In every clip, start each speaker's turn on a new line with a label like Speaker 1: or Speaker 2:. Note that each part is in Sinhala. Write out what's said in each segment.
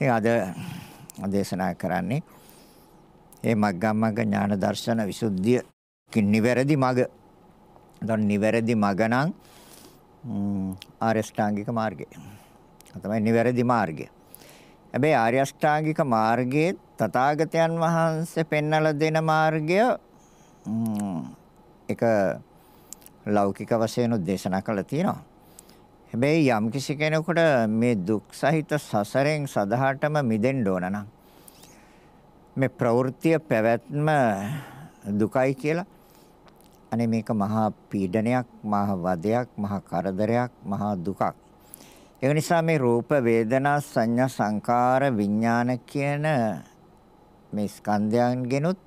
Speaker 1: ඉතින් අද දේශනා කරන්නේ මේ මග්ගමග්ග ඥාන දර්ශන විසුද්ධිය නිවැරදි මග. දැන් නිවැරදි මග නම් ආර්ය අෂ්ටාංගික මාර්ගය. තමයි නිවැරදි මාර්ගය. හැබැයි ආර්ය අෂ්ටාංගික මාර්ගයේ තථාගතයන් වහන්සේ පෙන්වලා දෙන මාර්ගය එක ලෞකික වශයෙන් උදේශනා කළා තියෙනවා. හැබැයි යම් කිසි කෙනෙකුට මේ දුක් සහිත සසරෙන් සදහටම මිදෙන්න ඕන නම් මේ ප්‍රවෘත්තිය පැවැත්ම දුකයි කියලා. අනේ මේක මහා පීඩනයක් මහා වදයක් මහා කරදරයක් මහා දුකක්. ඒ නිසා මේ රූප වේදනා සංඥා සංකාර විඥාන කියන මේ ස්කන්ධයන්ගෙනුත්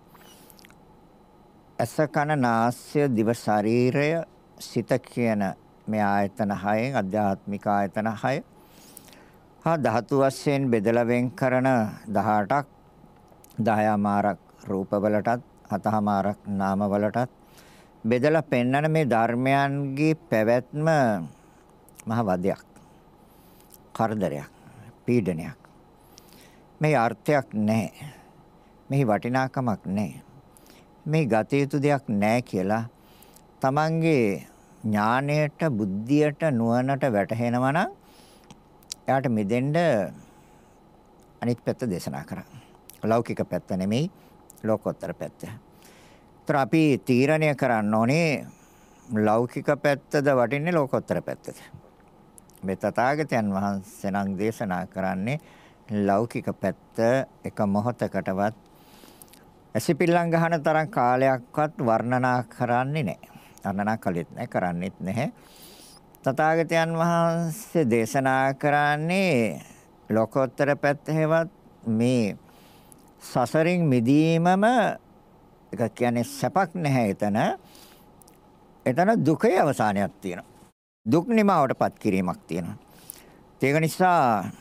Speaker 1: අස කන නාස්‍ය දිව ශරීරය සිත කියන මේ ආයතන හයෙන් අධ්‍යාත්මික ආයතන හය. හා ධාතු වශයෙන් බෙදලා වෙන් කරන 18ක් 10 මාරක් රූපවලටත් 7 මාරක් නාමවලටත් බෙදලා පෙන්වන මේ ධර්මයන්ගේ පැවැත්ම මහ වදයක් කරදරයක් පීඩනයක්. මේ අර්ථයක් නැහැ. මේ වටිනාකමක් නැහැ. මේ ගත යුතු දෙයක් නැහැ කියලා තමන්ගේ ඥාණයට බුද්ධියට නුවණට වැටහෙනවා නම් එයාට මිදෙන්න අනිත් පැත්ත දේශනා කරා. ලෞකික පැත්ත නෙමෙයි ලෝකෝත්තර පැත්ත. ඒතර අපි තීරණය කරන්න ඕනේ ලෞකික පැත්තද වටින්නේ ලෝකෝත්තර පැත්තද? මේ තථාගතයන් වහන්සේ නම් දේශනා කරන්නේ ලෞකික පැත්ත එක මොහොතකටවත් ඇසිපිල්ලම් ගහන තරම් කාලයක්වත් වර්ණනා කරන්නේ නැහැ. වර්ණනා කළෙත් නැහැ කරන්නෙත් නැහැ. තථාගතයන් වහන්සේ දේශනා කරන්නේ ලෝකෝත්තර පැත්ත හේවත් මේ සසරින් මිදීමම එක කියන්නේ සැපක් නැහැ එතන. එතන දුකේ අවසානයක් තියෙනවා. දුක් නිමාවටපත් කිරීමක් තියෙනවා. ඒක නිසා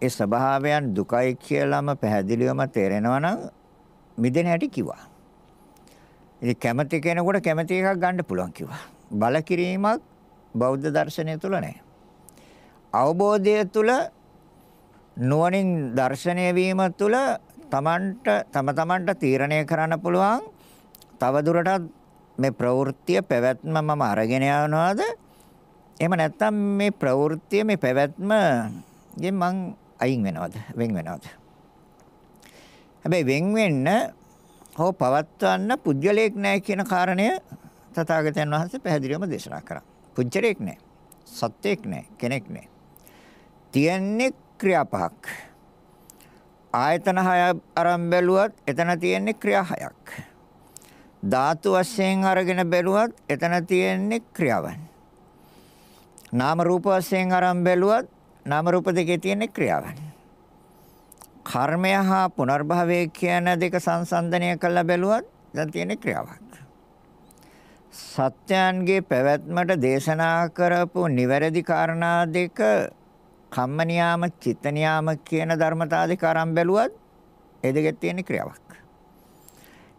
Speaker 1: ඒ ස්වභාවයන් දුකයි කියලාම පැහැදිලිවම තේරෙනවා නම් මිදෙන හැටි කිව්වා. ඉතින් කැමති කෙනෙකුට කැමති එකක් ගන්න පුළුවන් කිව්වා. බල කිරීමක් බෞද්ධ දර්ශනය තුල නැහැ. අවබෝධය තුල නුවණින් දර්ශනය වීම තුල තමන්ට තම තමන්ට තීරණය කරන්න පුළුවන් තව දුරටත් මේ ප්‍රවෘත්තිය පැවැත්ම මම අරගෙන යනවාද එහෙම නැත්නම් මේ ප්‍රවෘත්තිය මේ පැවැත්ම ගෙන් මං අයින් වෙනවද වෙන් වෙනවද හැබැයි වෙන් වෙන්න හෝ පවත්වන්න පුජ්‍යලයක් නැහැ කියන කාරණය තථාගතයන් වහන්සේ පැහැදිලිවම දේශනා කරා. පුජ්‍යලයක් නැහැ. සත්‍යයක් නැහැ. කෙනෙක් නැහැ. තියන්නේ ක්‍රියා පහක්. ආයතන හය අරන් බැලුවත් එතන තියෙන්නේ ක්‍රියා හයක්. ධාතු වශයෙන් අරගෙන බැලුවත් එතන තියෙන්නේ ක්‍රියාවන්. නාම රූප වශයෙන් අරන් බැලුවත් නාම රූප දෙකේ තියෙන්නේ ක්‍රියාවන්. කර්මය හා පුනර්භවය කියන දෙක සංසන්දනය කරලා බැලුවත් දැන් තියෙන ක්‍රියාවක්. සත්‍යයන්ගේ පැවැත්මට දේශනා කරපු නිවැරදි කාරණා දෙක කම්ම නියාම චිත්ත නියාම කියන ධර්මතා දෙක අරන් බැලුවත් ඒ දෙකේ තියෙන ක්‍රියාවක්.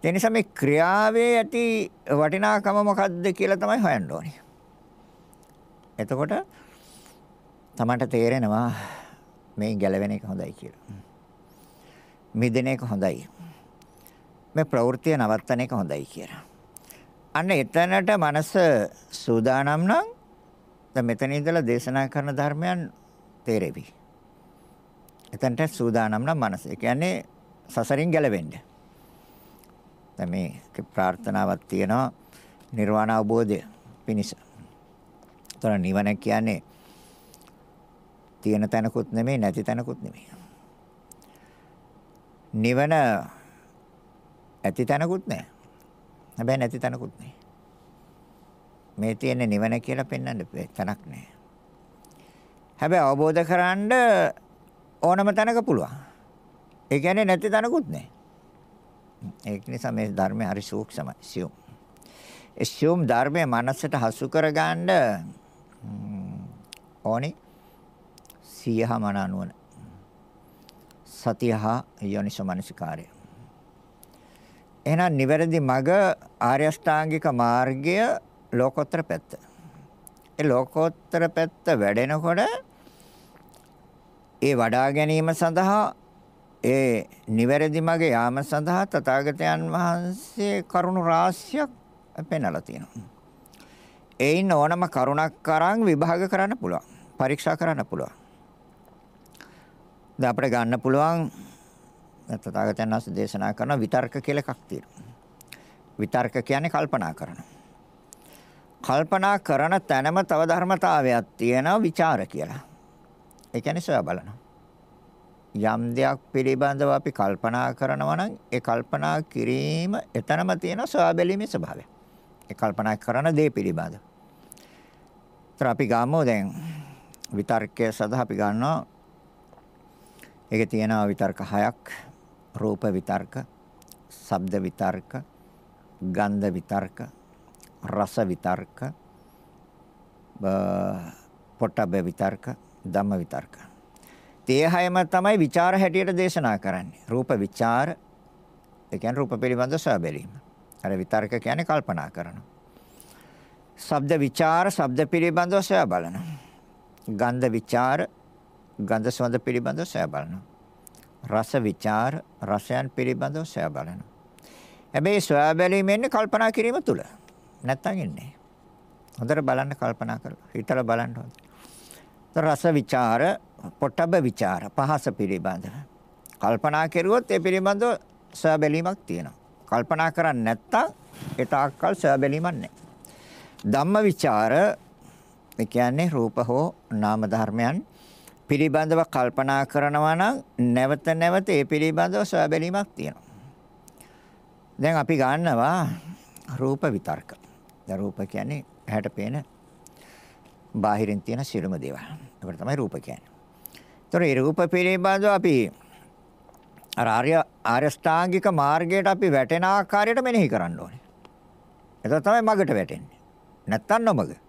Speaker 1: ඒ නිසා මේ ක්‍රියාවේ ඇති වටිනාකම මොකක්ද කියලා තමයි හොයන්න ඕනේ. එතකොට තමන්ට තේරෙනවා මේ ගැලවෙන එක හොඳයි කියලා. මිදෙන එක හොඳයි. මේ ප්‍රවෘත්තිය නවත්තන එක හොඳයි කියලා. අන්න එතනට මනස සූදානම් නම් දැන් මෙතන ඉඳලා දේශනා කරන ධර්මයන් තේරෙවි. එතනට සූදානම් නම් මනස. ඒ කියන්නේ සසරින් ගැලවෙන්න. දැන් මේ ප්‍රාර්ථනාවක් තියෙනවා නිර්වාණ අවබෝධය පිණිස. ତොර නිවන කියන්නේ තියෙන තැනකුත් නෙමෙයි නැති තැනකුත් නෙමෙයි. නිවන ඇති තැනකුත් නැහැ. හැබැයි නැති තැනකුත් නැහැ. මේ තියෙන නිවන කියලා පෙන්වන්න තැනක් නැහැ. හැබැයි අවබෝධ කරගන්න ඕනම තැනක පුළුවන්. ඒ කියන්නේ නැති තැනකුත් නැහැ. ඒක නිසා මේ ධර්මය හරි සූක්ෂමයි සියුම්. ඒ සියුම් ධර්මයේ මනසට හසු කරගන්න ඕනි සියහම නුවණ. සතිය හා යෝනිසමනසිකාරය. එහෙනම් නිවැරදි මග ආර්ය අෂ්ටාංගික මාර්ගය ලෝකෝත්තර පැත්ත. ඒ ලෝකෝත්තර පැත්ත වැඩෙනකොට ඒ වඩා ගැනීම සඳහා ඒ නිවැරදි මගේ යාම සඳහා තථාගතයන් වහන්සේ කරුණු රාශියක් පෙන්වලා තියෙනවා. ඒයින් ඕනම කරුණක් අරන් විභාග කරන්න පුළුවන්. පරීක්ෂා කරන්න පුළුවන්. දැන් අපිට ගන්න පුළුවන් තථාගතයන් වහන්සේ දේශනා කරන විතර්ක කියලා එකක් තියෙනවා. විතර්ක කියන්නේ කල්පනා කරන. කල්පනා කරන තැනම තව ධර්මතාවයක් තියෙනවා ਵਿਚාර කියලා. ඒ කියන්නේ සොයා බලනවා. යම් දෙයක් පිළිබඳව අපි කල්පනා කරනවා නම් ඒ කල්පනා කිරීම එතනම තියෙන සොයා බැලීමේ ස්වභාවය. ඒ කල්පනා කරන දේ පිළිබඳව. ඒතර අපි ගාමෝ දැන් විතර්කයේ සඳහා අපි ගන්නවා ඒකේ තියෙනවා විතර්ක හයක්. රූප විතර්ක, ශබ්ද විතර්ක, ගන්ධ විතර්ක, රස විතර්ක, පොට්ටබ්බ විතර්ක, ධම්ම විතර්ක. තේ හයම තමයි ਵਿਚාර හැටියට දේශනා කරන්නේ. රූප ਵਿਚාර ඒ කියන්නේ රූප පිළිබඳ සබැලීම. අර විතර්ක කියන්නේ කල්පනා කරනවා. ශබ්ද ਵਿਚාර ශබ්ද පිළිබඳව සොයා බලනවා. ගන්ධ ਵਿਚාර ගඳ සුවඳ පිළිබඳව සොයා බලනවා. රස විචාර රසයන් පිළිබඳව සොයා බලනවා. හැබැයි සොයා බැලීම එන්නේ කල්පනා කිරීම තුළ. නැත්තම් එන්නේ. හොඳට බලන්න කල්පනා කරලා හිතලා බලන්න ඕනේ. රස විචාර පොට්ටබ විචාර පහස පිළිබඳව කල්පනා කරුවොත් ඒ පිළිබඳව සොයා බැලීමක් තියෙනවා. කල්පනා කරන්නේ නැත්තම් ඒ තාක්කල් සොයා බැලීමක් නැහැ. ධම්ම විචාර ඒ කියන්නේ රූප හෝ නාම ධර්මයන් පිළිබඳව කල්පනා කරනවා නම් නැවත නැවත ඒ පිළිබඳව සොයා බැලීමක් තියෙනවා. දැන් අපි ගන්නවා රූප විතර්ක. දැන් රූප කියන්නේ ඇහැට පේන බාහිරින් තියෙන සියලුම දේවල්. ඒකට තමයි රූප කියන්නේ. ඒතර ඒ රූප පිළිබඳව අපි අර ආර්ය ආරෂ්ඨාංගික මාර්ගයට අපි වැටෙන ආකාරයට මෙනෙහි කරන්න ඕනේ. ඒක තමයි මගට වැටෙන්නේ. නැත්තම් නොමග.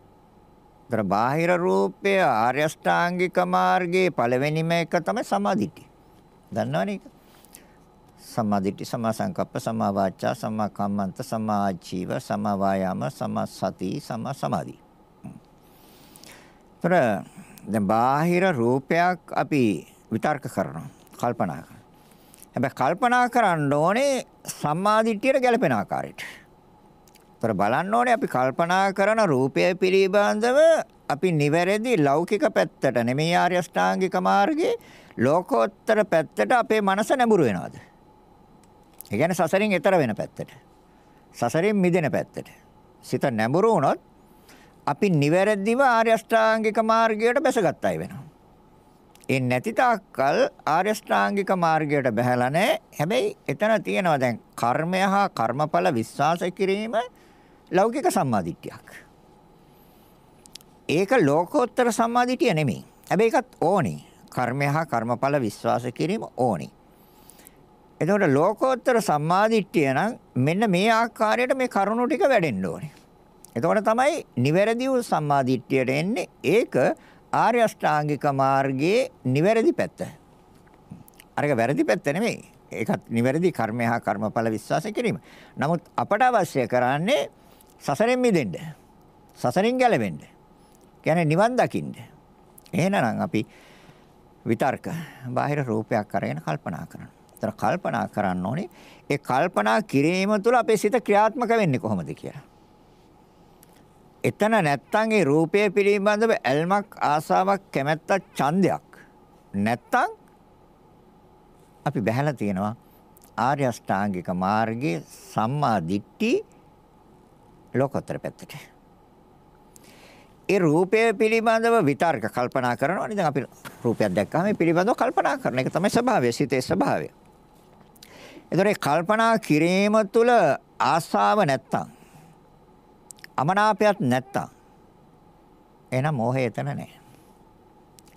Speaker 1: ඒතර බාහිර රූපය ආරෂ්ඨාංගික මාර්ගයේ පළවෙනිම එක තමයි සමාධිට්ඨිය. දන්නවනේ ඒක? සම්මාදිට්ඨි සම්මා සංකප්ප සම්මා වාචා සම්මා කම්මන්ත සම්මා ආජීව සම්මා වායාම සම්මා සති සම්මා සමාධි. ତර දැන් බාහිර රූපයක් අපි විතර්ක කරනවා කල්පනා කරනවා. හැබැයි කල්පනා කරන්න ඕනේ සම්මාදිට්ඨියට ගැලපෙන ආකාරයට. ତර බලන්න ඕනේ අපි කල්පනා කරන රූපය පිළිබඳව අපි නිවැරදි ලෞකික පැත්තට නෙමෙයි ආර්ය අෂ්ටාංගික මාර්ගයේ ලෝකෝත්තර පැත්තට අපේ මනස නැඹුරු වෙනවද? ඒ කියන්නේ සසරින් එතර වෙන පැත්තට. සසරින් මිදෙන පැත්තට. සිත නැඹුරු වුණොත් අපි නිවැරදිව ආර්ය අෂ්ටාංගික මාර්ගයට බැසගත්තයි වෙනවා. ඒ නැති තාක්කල් ආර්ය අෂ්ටාංගික මාර්ගයට බැහැලා නැහැ. හැබැයි එතන තියෙනවා දැන් කර්මය හා කර්මඵල විශ්වාස කිරීම ලෞකික සම්මාදිට්ඨියක්. ඒක ලෝකෝත්තර සම්මාදිටිය නෙමෙයි. හැබැයි ඒකත් ඕනි. කර්මය හා කර්මඵල විශ්වාස කිරීම ඕනි. එතකොට ලෝකෝත්තර සම්මාදිට්ඨිය නම් මෙන්න මේ ආකාරයට මේ කරුණු ටික වැඩෙන්න ඕනේ. එතකොට තමයි නිවැරදි වූ සම්මාදිට්ඨියට එන්නේ. ඒක ආර්ය අෂ්ටාංගික මාර්ගයේ නිවැරදි පැත්ත. අරක වැරදි පැත්ත නෙමෙයි. ඒකත් නිවැරදි කර්මය හා කර්මඵල විශ්වාස කිරීම. නමුත් අපට අවශ්‍ය කරන්නේ සසරෙන් මිදෙන්න. සසරින් ගැලවෙන්න. කියන්නේ නිවන් දකින්න. එහෙනම් අපි විතර්ක බාහිර රූපයක් අරගෙන කල්පනා කරනවා. ඒතර කල්පනා කරන්න ඕනේ. ඒ කල්පනා කිරීම තුළ අපේ සිත ක්‍රියාත්මක වෙන්නේ කොහොමද කියලා. එතන නැත්තම් ඒ රූපය පිළිබඳව ඇල්මක් ආසාවක් කැමැත්තක් ඡන්දයක් නැත්තම් අපි බහැලා තියෙනවා ආර්ය අෂ්ටාංගික මාර්ගයේ සම්මා දිට්ඨි ලෝකෝත්තර පැත්තට. ඒ රූපය පිළිබඳව විතර්ක කල්පනා කරනවානේ දැන් අපි රූපයක් දැක්කම මේ පිළිබඳව කල්පනා කරන එක තමයි ස්වභාවය සිතේ ස්වභාවය. ඒතර කල්පනා කිරීම තුළ ආසාව නැත්තම් අමනාපයක් නැත්තම් එහෙනම් මෝහය එතන නැහැ.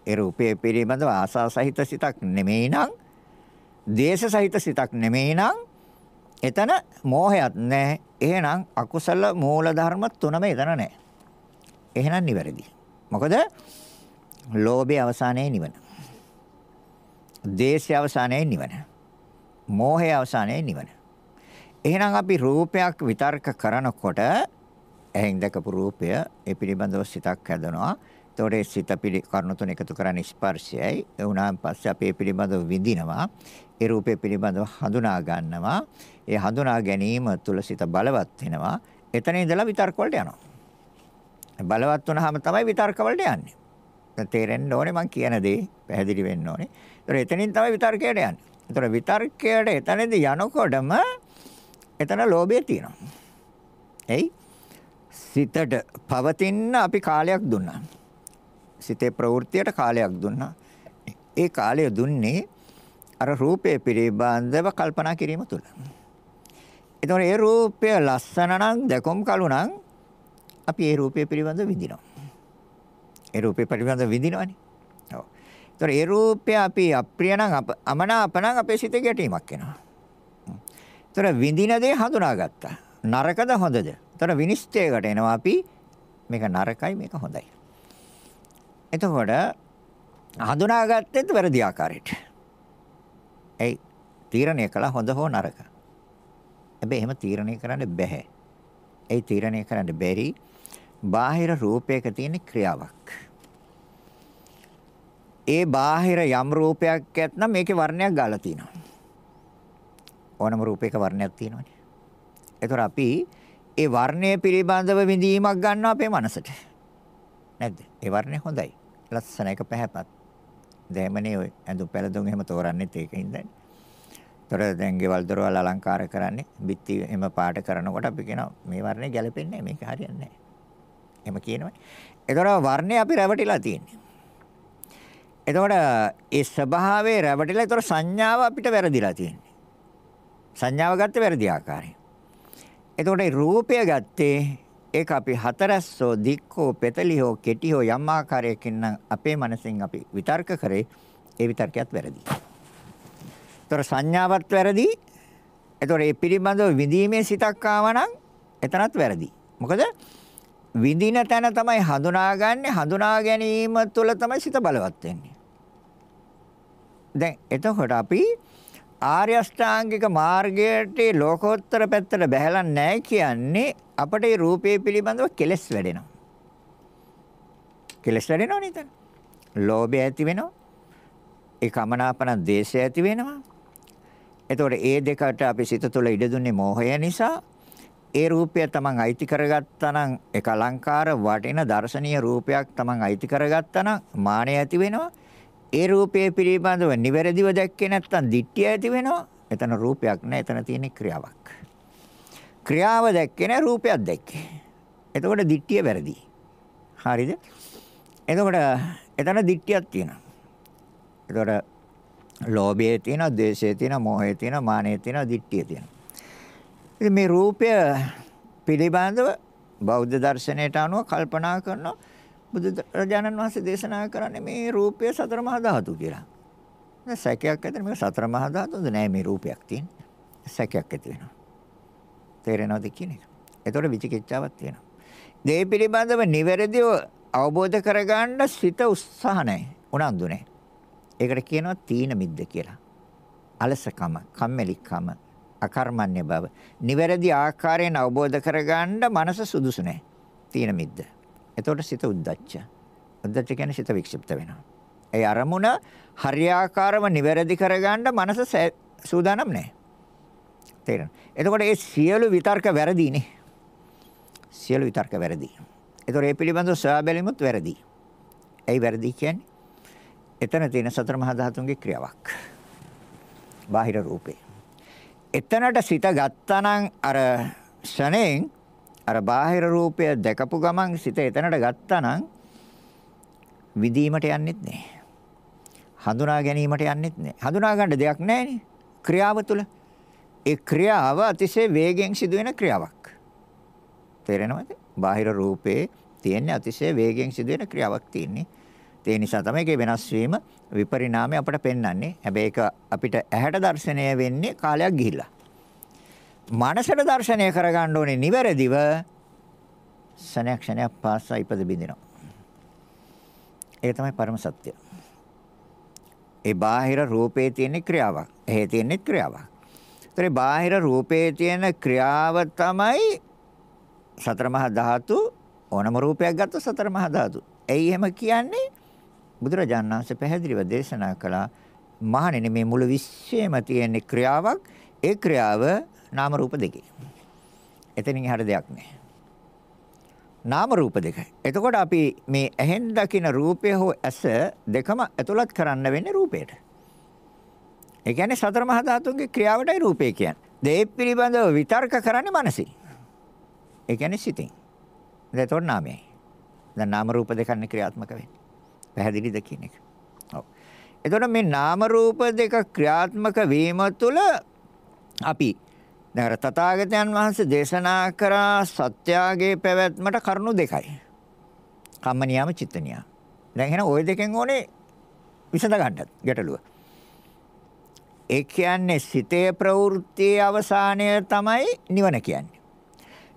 Speaker 1: ඒ රූපයේ පිළිබඳව ආසා සහිත සිතක් නෙමෙයි නම් දේශ සහිත සිතක් නෙමෙයි නම් එතන මෝහයක් නැහැ. එහෙනම් අකුසල මූල ධර්ම තුනම එතන නැහැ. එහෙනම් නිවැරදි. මොකද ලෝභයේ අවසානයේ නිවන. දේශයේ අවසානයේ නිවන. මෝහය අවසානයේ නිවන. එහෙනම් අපි රූපයක් විතර්ක කරනකොට එහෙන් දැකපු රූපය ඒ පිළිබඳව සිතක් හැදෙනවා. එතකොට සිත පිළි කරුණු තුන එකතු කරන්නේ ස්පර්ශයයි. ඒ වුණාන් පස්සේ අපේ පිළිබඳව විඳිනවා. ඒ රූපේ පිළිබඳව හඳුනා ගන්නවා. ඒ හඳුනා ගැනීම තුළ සිත බලවත් වෙනවා. එතන ඉඳලා විතර්ක වලට යනවා. බලවත් වුණාම තමයි විතර්ක වලට යන්නේ. තේරෙන්න ඕනේ මං කියන දේ පැහැදිලි වෙන්න ඕනේ. ඒතර එතනින් තමයි විතර්කයට යන්නේ. ඒතර විතර්කයට එතනදී යනකොටම එතන ලෝභය තියෙනවා. එයි සිතට පවතින අපි කාලයක් දුන්නා. සිතේ ප්‍රවෘත්තියට කාලයක් දුන්නා. ඒ කාලය දුන්නේ අර රූපය පිළිබඳව කල්පනා කිරීම තුළ. එතකොට ඒ රූපය ලස්සන නම් දැකොම් කළු නම් අපි ඒ රූපය පිළිබඳව විඳිනවා. ඒ රූපය පිළිබඳව විඳිනවනේ. ඔව්. ඒතකොට ඒ රූපය අපි අප්‍රිය නම් අමනාප නම් අපේ සිතේ ගැටීමක් එනවා. ඒතකොට විඳින දේ හඳුනාගත්තා. නරකද හොඳද? ඒතකොට විනිශ්චයකට එනවා අපි මේක නරකයි මේක හොඳයි. එතකොට හඳුනාගත්තෙත් වැරදි ආකාරයට. ඒ තීරණය කළා හොඳ හෝ නරක. හැබැයි එහෙම තීරණය කරන්න බෑ. ඒ තීරණය කරන්න බැරි බාහිර රූපයක තියෙන ක්‍රියාවක්. ඒ බාහිර යම් රූපයක් ඇත්නම් මේකේ වර්ණයක් ගාලා තියෙනවා. ඕනම රූපයක වර්ණයක් තියෙනවානේ. ඒතර අපි ඒ වර්ණය පිළිබඳව විඳීමක් ගන්නවා අපේ මනසට. නැද්ද? ඒ වර්ණය හොඳයි. ලස්සන එක පැහැපත්. දැමනේ ඔය ඇඳුම් පැළඳුම් එහෙම තෝරන්නෙත් ඒකින්දනේ. තොර දැන් ගෙවල් දොරවල් අලංකාර කරන්නේ බිත්ති එහෙම පාට කරනකොට අපි කියනවා මේ වර්ණය ගැලපෙන්නේ මේක හරියන්නේ නැහැ. එහෙම කියනවනේ. ඒතකොට වර්ණය අපි රැවටිලා තියෙන්නේ. එතකොට ඒ ස්වභාවයේ රැවටිලා ඒතකොට සංඥාව අපිට වැරදිලා තියෙන්නේ. සංඥාව ගත්තේ වැරදි ආකාරයෙන්. එතකොට ඒ රූපය ගත්තේ ඒක අපි හතරස්සෝ දික්කෝ පෙතලිහෝ කෙටිහෝ යම් ආකාරයකින් නම් අපේ මනසෙන් අපි විතර්ක කරේ ඒ විතර්කයක් වැරදි. ඒතර සංඥාවත් වැරදි. ඒතර මේ පිළිබඳව විඳීමේ සිතක් ආවනම් එතනත් වැරදි. මොකද විඳින තැන තමයි හඳුනාගන්නේ හඳුනා ගැනීම තුළ තමයි සිත බලවත් වෙන්නේ. දැන් එතකොට අපි ආර්ය අෂ්ටාංගික මාර්ගයට ලෝකෝත්තර පැත්තට බහැලා නැහැ කියන්නේ අපට මේ රූපේ පිළිබඳව කෙලස් වැඩෙනවා. කෙලස් වැඩෙනවා නේද? ලෝභය ඇති වෙනවා. ඒ කමනාපන දේශය ඇති වෙනවා. එතකොට ඒ දෙකට අපි සිත තුළ ඉඩ දුන්නේ මෝහය නිසා. ඒ රූපය තමන් අයිති කරගත්තා නම් ඒක අලංකාර වටින දර්ශනීය රූපයක් තමන් අයිති කරගත්තා නම් මානය ඇති වෙනවා. ඒ රූපයේ පිළිබඳව නිවැරදිව දැක්කේ නැත්නම් දිට්ඨිය ඇති වෙනවා. එතන රූපයක් නෑ එතන තියෙන ක්‍රියාවක්. ක්‍රියාව දැක්කේ නෑ රූපයක් දැක්කේ. එතකොට දිට්ඨිය වැරදි. හරිද? එතකොට එතන දිට්ඨියක් තියෙනවා. එතකොට ලෝභයේ තියෙනවා, ද්වේෂයේ තියෙනවා, මෝහයේ තියෙනවා, මානයේ තියෙනවා, දිට්ඨියේ තියෙනවා. ඉතින් මේ රූපය පිළිබඳව බෞද්ධ දර්ශනයට අනුව කල්පනා කරනවා බුදුරජාණන් වහන්සේ දේශනා කරන්නේ මේ රූපය සතර මහා ධාතු කියලා. දැන් සැකයක් ඇතන මේක සතර මහා ධාතුද නෑ මේ රූපයක් තියෙන්නේ. සැකයක් ඇති වෙනවා. තේරෙනවද කියන්නේ? එතකොට විචිකිච්ඡාවක් තියෙනවා. දේ පිළිබඳව නිවැරදිව අවබෝධ කරගන්න සිත උත්සාහ නැහැ. උනන්දු නැහැ. ඒකට කියනවා තීන මිද්ද කියලා. අලසකම, කම්මැලිකම, අකර්මණ්‍ය බව. නිවැරදි ආකාරයෙන් අවබෝධ කරගන්න මනස සුදුසු නැහැ. තීන මිද්ද. එතකොට සිත උද්දච්ච. උද්දච්ච කියන්නේ සිත වික්ෂිප්ත වෙනවා. ඒ අරමුණ හරියාකාරව නිවැරදි කරගන්න මනස සූදානම් නැහැ. තේරෙනවද? එතකොට මේ සියලු විතර්ක වැරදිනේ. සියලු විතර්ක වැරදි. එතකොට මේ පිළිබඳව සොයා බැලීමත් වැරදි. ඇයි වැරදි කියන්නේ? එතන තියෙන සතර මහා ධාතුන්ගේ ක්‍රියාවක්. බාහිර රූපේ. එතනට සිත ගත්තනම් අර ශණයෙන් අර බාහිර රූපය දැකපු ගමන් සිත එතනට ගත්තනම් විදීමට යන්නෙත් නෑ. හඳුනා ගැනීමට යන්නෙත් නෑ. හඳුනා ගන්න දෙයක් නෑනේ. ක්‍රියාව තුළ. ඒ ක්‍රියාව අතිශය වේගෙන් සිදුවෙන ක්‍රියාවක්. තේරෙනවද? බාහිර රූපේ තියෙන අතිශය වේගෙන් සිදුවෙන ක්‍රියාවක් තියෙන්නේ. ඒ නිසා තමයි ඒකේ වෙනස් වීම විපරිණාමය අපට පෙන්වන්නේ. හැබැයි ඒක අපිට ඇහැට දැర్శණය වෙන්නේ කාලයක් ගිහිල්ලා. මනසට දැర్శණය කරගන්න ඕනේ නිවැරදිව සනක්ෂණයක් පාසා ඉපද බින්දිනවා. ඒක තමයි පරම සත්‍යය. ඒ බාහිර රූපේ තියෙන ක්‍රියාවක්. එහේ තියෙන ක්‍රියාවක්. ඒතරේ බාහිර රූපේ තියෙන ක්‍රියාව තමයි සතර මහා ධාතු ඕනම රූපයක් ගත්ත සතර මහා ධාතු. ඇයි එහෙම කියන්නේ? බුදුරජාණන් වහන්සේ පැහැදිලිව දේශනා කළා මහණෙනි මේ මුළු විශ්වයේම තියෙන ක්‍රියාවක් ඒ ක්‍රියාව නාම රූප දෙකේ. එතනින් එහාට දෙයක් නැහැ. නාම රූප දෙකයි. එතකොට අපි මේ ඇහෙන් දකින රූපය හෝ ඇස දෙකම ඇතුළත් කරන්න වෙන්නේ රූපයට. ඒ කියන්නේ සතර මහා ධාතුන්ගේ ක්‍රියාවටයි රූපය කියන්නේ. දේ පිළිබඳව විතර්ක කරන්නේ මනසින්. ඒ කියන්නේ සිතින්. දැන් එතකොට නාමයයි. දැන් නාම රූප දෙකන්නේ ක්‍රියාත්මක වෙන්නේ. පැහැදිලිද කියන එක. ඔව්. එතකොට මේ නාම රූප දෙක ක්‍රියාත්මක වීම තුළ අපි දැන් තථාගතයන් වහන්සේ දේශනා කරා සත්‍යාගේ පැවැත්මට කරුණු දෙකයි. කම්ම නියම චිත්ත නියම. දැන් එහෙනම් ওই දෙකෙන් ඕනේ විසඳ ගන්නත් ගැටලුව. ඒ කියන්නේ සිතේ ප්‍රවෘත්තියේ අවසානය තමයි නිවන කියන්නේ.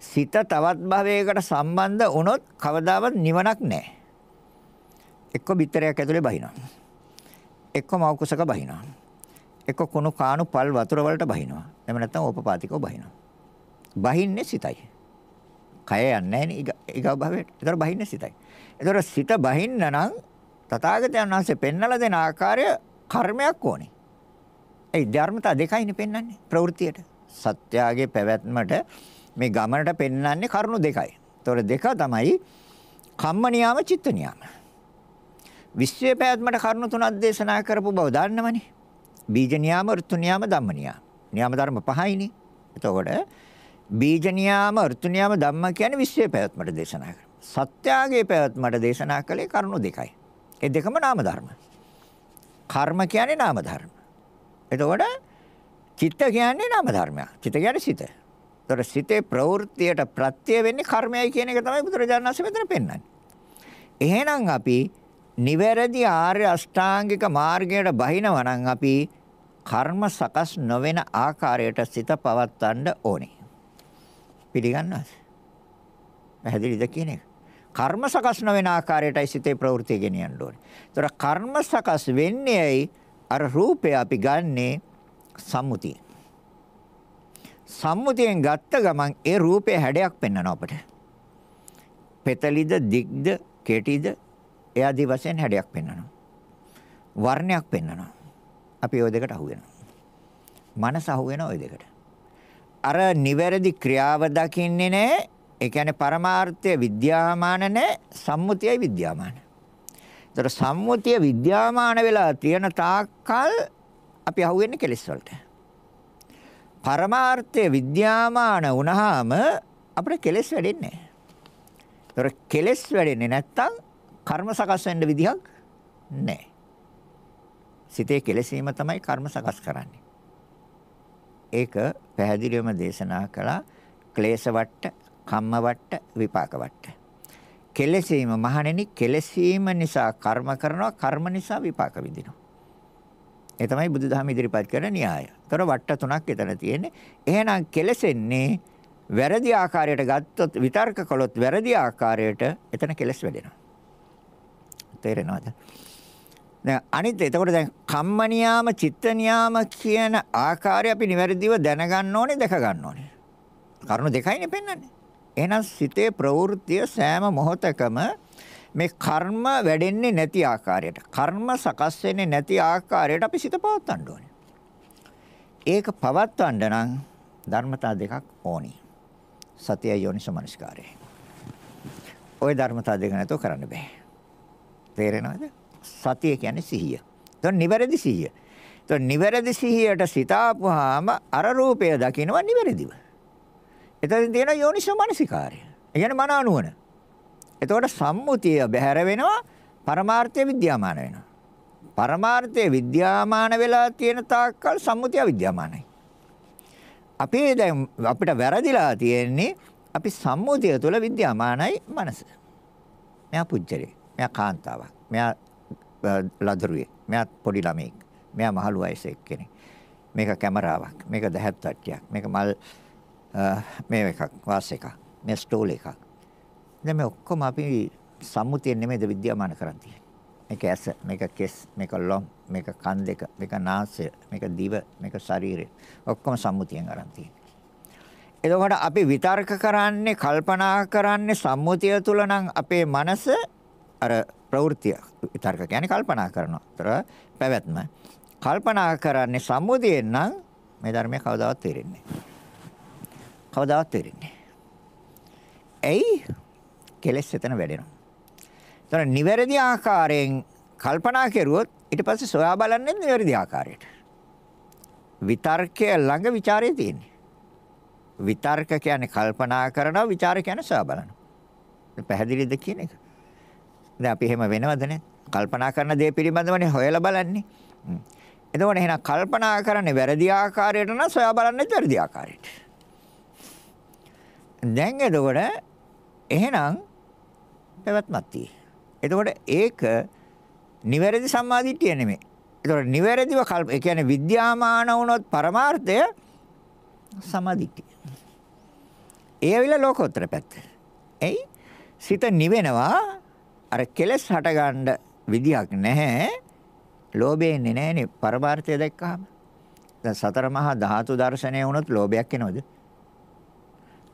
Speaker 1: සිත තවත් භවයකට සම්බන්ධ වුණොත් කවදාවත් නිවනක් නැහැ. එක්ක බිත්තරයක් ඇතුලේ බහිනවා. එක්ක මව කුසක බහිනවා. එක්ක කුණු කාණු පල් වතුර වලට බහිනවා. එහෙම නැත්නම් ඕපපාතිකව බහිනවා. බහින්නේ සිතයි. කය යන්නේ නැහැ ඊගව භවයට. ඒතර බහින්නේ සිතයි. ඒතර සිත බහින්න නම් තථාගතයන් වහන්සේ පෙන්වලා දෙන ආකාරය කර්මයක් ඕනේ. ඒ ධර්මතා දෙකයිනේ පෙන්වන්නේ ප්‍රවෘත්තියට. සත්‍යාගේ පැවැත්මට මේ ගමනට පෙන්වන්නේ කරුණු දෙකයි. ඒතකොට දෙක තමයි කම්ම නියාම චිත්ත නියාම. විශ්වයේ පැවැත්මට කරුණු තුනක් දේශනා කරපු බව දන්නවනේ. බීජ නියාම, ඍතු නියාම, ධම්ම නියාම. නියාම ධර්ම පහයිනේ. එතකොට බීජ නියාම, ඍතු නියාම, ධම්ම කියන්නේ විශ්වයේ පැවැත්මට දේශනා කරනවා. සත්‍යාගේ පැවැත්මට දේශනා කළේ කරුණු දෙකයි. ඒ දෙකම නාම ධර්ම. කර්ම කියන්නේ නාම ධර්ම. එතකොට චිත්ත කියන්නේ නාම ධර්මයක්. චිත්ත කියන්නේ සිත. ඒතර සිතේ ප්‍රවෘත්තියට ප්‍රත්‍ය වෙන්නේ කර්මයයි කියන එක තමයි බුදුරජාණන් වහන්සේ මෙතන පෙන්වන්නේ. එහෙනම් අපි නිවැරදි ආර්ය අෂ්ටාංගික මාර්ගයට බහිනවා නම් අපි කර්ම සකස් නොවන ආකාරයට සිත පවත්වන්න ඕනේ. පිළිගන්නවද? පැහැදිලිද කියන එක? කර්ම සකස් නොවන ආකාරයටයි සිතේ ප්‍රවෘත්ති ගෙනියන්න ඕනේ. ඒතර කර්ම සකස් වෙන්නේයි අර රූපය අපි ගන්නේ සම්මුතිය. සම්මුතියෙන් ගත්ත ගමන් ඒ රූපේ හැඩයක් පෙන්වනවා අපට. පෙතලිද, දිග්ද, කෙටිද ඒ ආදී වශයෙන් හැඩයක් පෙන්වනවා. වර්ණයක් පෙන්වනවා. අපි ওই දෙකට අහු වෙනවා. මනස අහු වෙන ওই දෙකට. අර නිවැරදි ක්‍රියාව දකින්නේ නැහැ. ඒ කියන්නේ පරමාර්ථය විද්‍යාමාන නැහැ, සම්මුතියයි විද්‍යාමාන. ඒතර සම්මුතිය විද්‍යාමාන වෙලා තියෙන තාක්කල් අපි අහුවෙන්නේ කෙලෙස් වලට. පරමාර්ථය විද්‍යාමාන වුණාම අපිට කෙලෙස් වැඩෙන්නේ නැහැ. ඒතර කෙලෙස් වැඩෙන්නේ නැත්තම් කර්ම සකස් වෙන්න විදිහක් නැහැ. සිතේ කෙලෙසීම තමයි කර්ම සකස් කරන්නේ. ඒක පැහැදිලිවම දේශනා කළා ක්ලේශ වට්ට, කම්ම වට්ට, විපාක වට්ට. කෙලෙසීම මහණෙනි කෙලෙසීම නිසා කර්ම කරනවා, කර්ම නිසා විපාක විඳිනවා. ඒ තමයි බුදුදහම ඉදිරිපත් කරන න්‍යාය. ඒතර වට්ට තුනක් එතන තියෙන්නේ. එහෙනම් කෙලෙසෙන්නේ වැරදි ආකාරයට ගත්තොත් විතර්ක කළොත් වැරදි ආකාරයට එතන කෙලස් වැඩෙනවා. තේරෙනවද? දැන් අනිත් එතකොට දැන් කම්ම නියාම චිත්ත නියාම කියන ආකාරය අපි නිවැරදිව දැනගන්න ඕනේ දැක ගන්න ඕනේ. කරුණු දෙකයිනේ පෙන්වන්නේ. එහෙනම් සිතේ ප්‍රවෘත්තිය සෑම මොහොතකම මේ කර්ම වැඩෙන්නේ නැති ආකාරයට කර්ම සකස් වෙන්නේ නැති ආකාරයට අපි සිත පවත්වන්න ඕනේ. ඒක පවත්වන්න නම් ධර්මතා දෙකක් ඕනි. සතිය යෝනිසමනස්කාරය. ওই ධර්මතා දෙක නැතුව කරන්න බෑ. තේරෙනවද? සතිය කියන්නේ සිහිය. එතකොට නිවැරදි සිහිය. එතකොට නිවැරදි සිහියට සිතාපුවාම අර රූපය දකිනවා නිවැරදිව. එතන තියෙන යෝනිසමනසිකාරය. ඒ කියන්නේ මන අනුවන. එතකොට සම්මුතිය බැහැර වෙනවා පරමාර්ථය විද්‍යාමාන වෙනවා. පරමාර්ථය විද්‍යාමාන වෙලා තියෙන තාක්කල් සම්මුතිය විද්‍යාමානයි. අපි දැන් අපිට වැරදිලා තියෙන්නේ අපි සම්මුතිය තුළ විද්‍යාමානයි මනස. මෙයා පුජ්‍යලේ. මෙයා කාන්තාවක්. මෙයා ලදරුවේ. මෙයා පොඩි ළමෙක්. මෙයා මහලු වයසේ කෙනෙක්. මේක කැමරාවක්. මේක දහත් තට්ටියක්. මේක මල් මේ එකක් වාස් එකක්. මේ ස්ටෝල් එකක්. දැන් මේ ඔක්කොම අපි සම්මුතියෙන් නෙමෙයිද විද්‍යාමාන කරන්නේ. මේක ඇස, මේක කෙස්, මේක ලොම්, මේක කන් දෙක, මේක නාසය, මේක දිව, මේක ශරීරය. ඔක්කොම සම්මුතියෙන් අරන් තියෙන්නේ. එතකොට අපි විතර්ක කරන්නේ, කල්පනා කරන්නේ සම්මුතිය තුල නම් අපේ මනස අර ප්‍රවෘත්තිය විතර්ක කියන්නේ කල්පනා කරනවා. ඒතර පැවැත්ම. කල්පනා කරන්නේ සම්මුතියෙන් නම් මේ ධර්මය කවදාවත් තේරෙන්නේ නැහැ. කවදාවත් තේරෙන්නේ ඇයි? කෙලස් එතන වැඩෙනවා. ඒතර නිවැරදි ආකාරයෙන් කල්පනා කෙරුවොත් ඊට පස්සේ සොයා බලන්නේ නිවැරදි ආකාරයට. විතර්කය ළඟ ਵਿਚාරය තියෙන්නේ. විතර්ක කියන්නේ කල්පනා කරනවා, ਵਿਚාර කියන්නේ සොයා බලනවා. පැහැදිලිද කියන එක? දැන් අපි එහෙම වෙනවද නැත්? කල්පනා කරන දේ පිළිබඳවනේ හොයලා බලන්නේ. එතකොට එහෙනම් කල්පනා කරන්නේ වැරදි ආකාරයට නම් සොයා බලන්නේ වැරදි ආකාරයට. දැන් එතකොට එහෙනම් පැවැත්මක් තියෙයි. එතකොට ඒක නිවැරදි සම්මාදිට්ඨිය නෙමෙයි. එතකොට නිවැරදිව කල්ප ඒ කියන්නේ විද්‍යාමාන වුණොත් පරමාර්ථය සම්මාදිට්ඨිය. ඒ ඇවිල්ලා ලෝකෝත්තර පැත්ත. එයි සිත නිවෙනවා අර කෙලස් හටගන්න විදියක් නැහැ. ලෝභය එන්නේ නැහනේ පරමාර්ථය දැක්කහම. දැන් සතර මහා ධාතු දර්ශනය වුණොත් ලෝභයක් එනවද?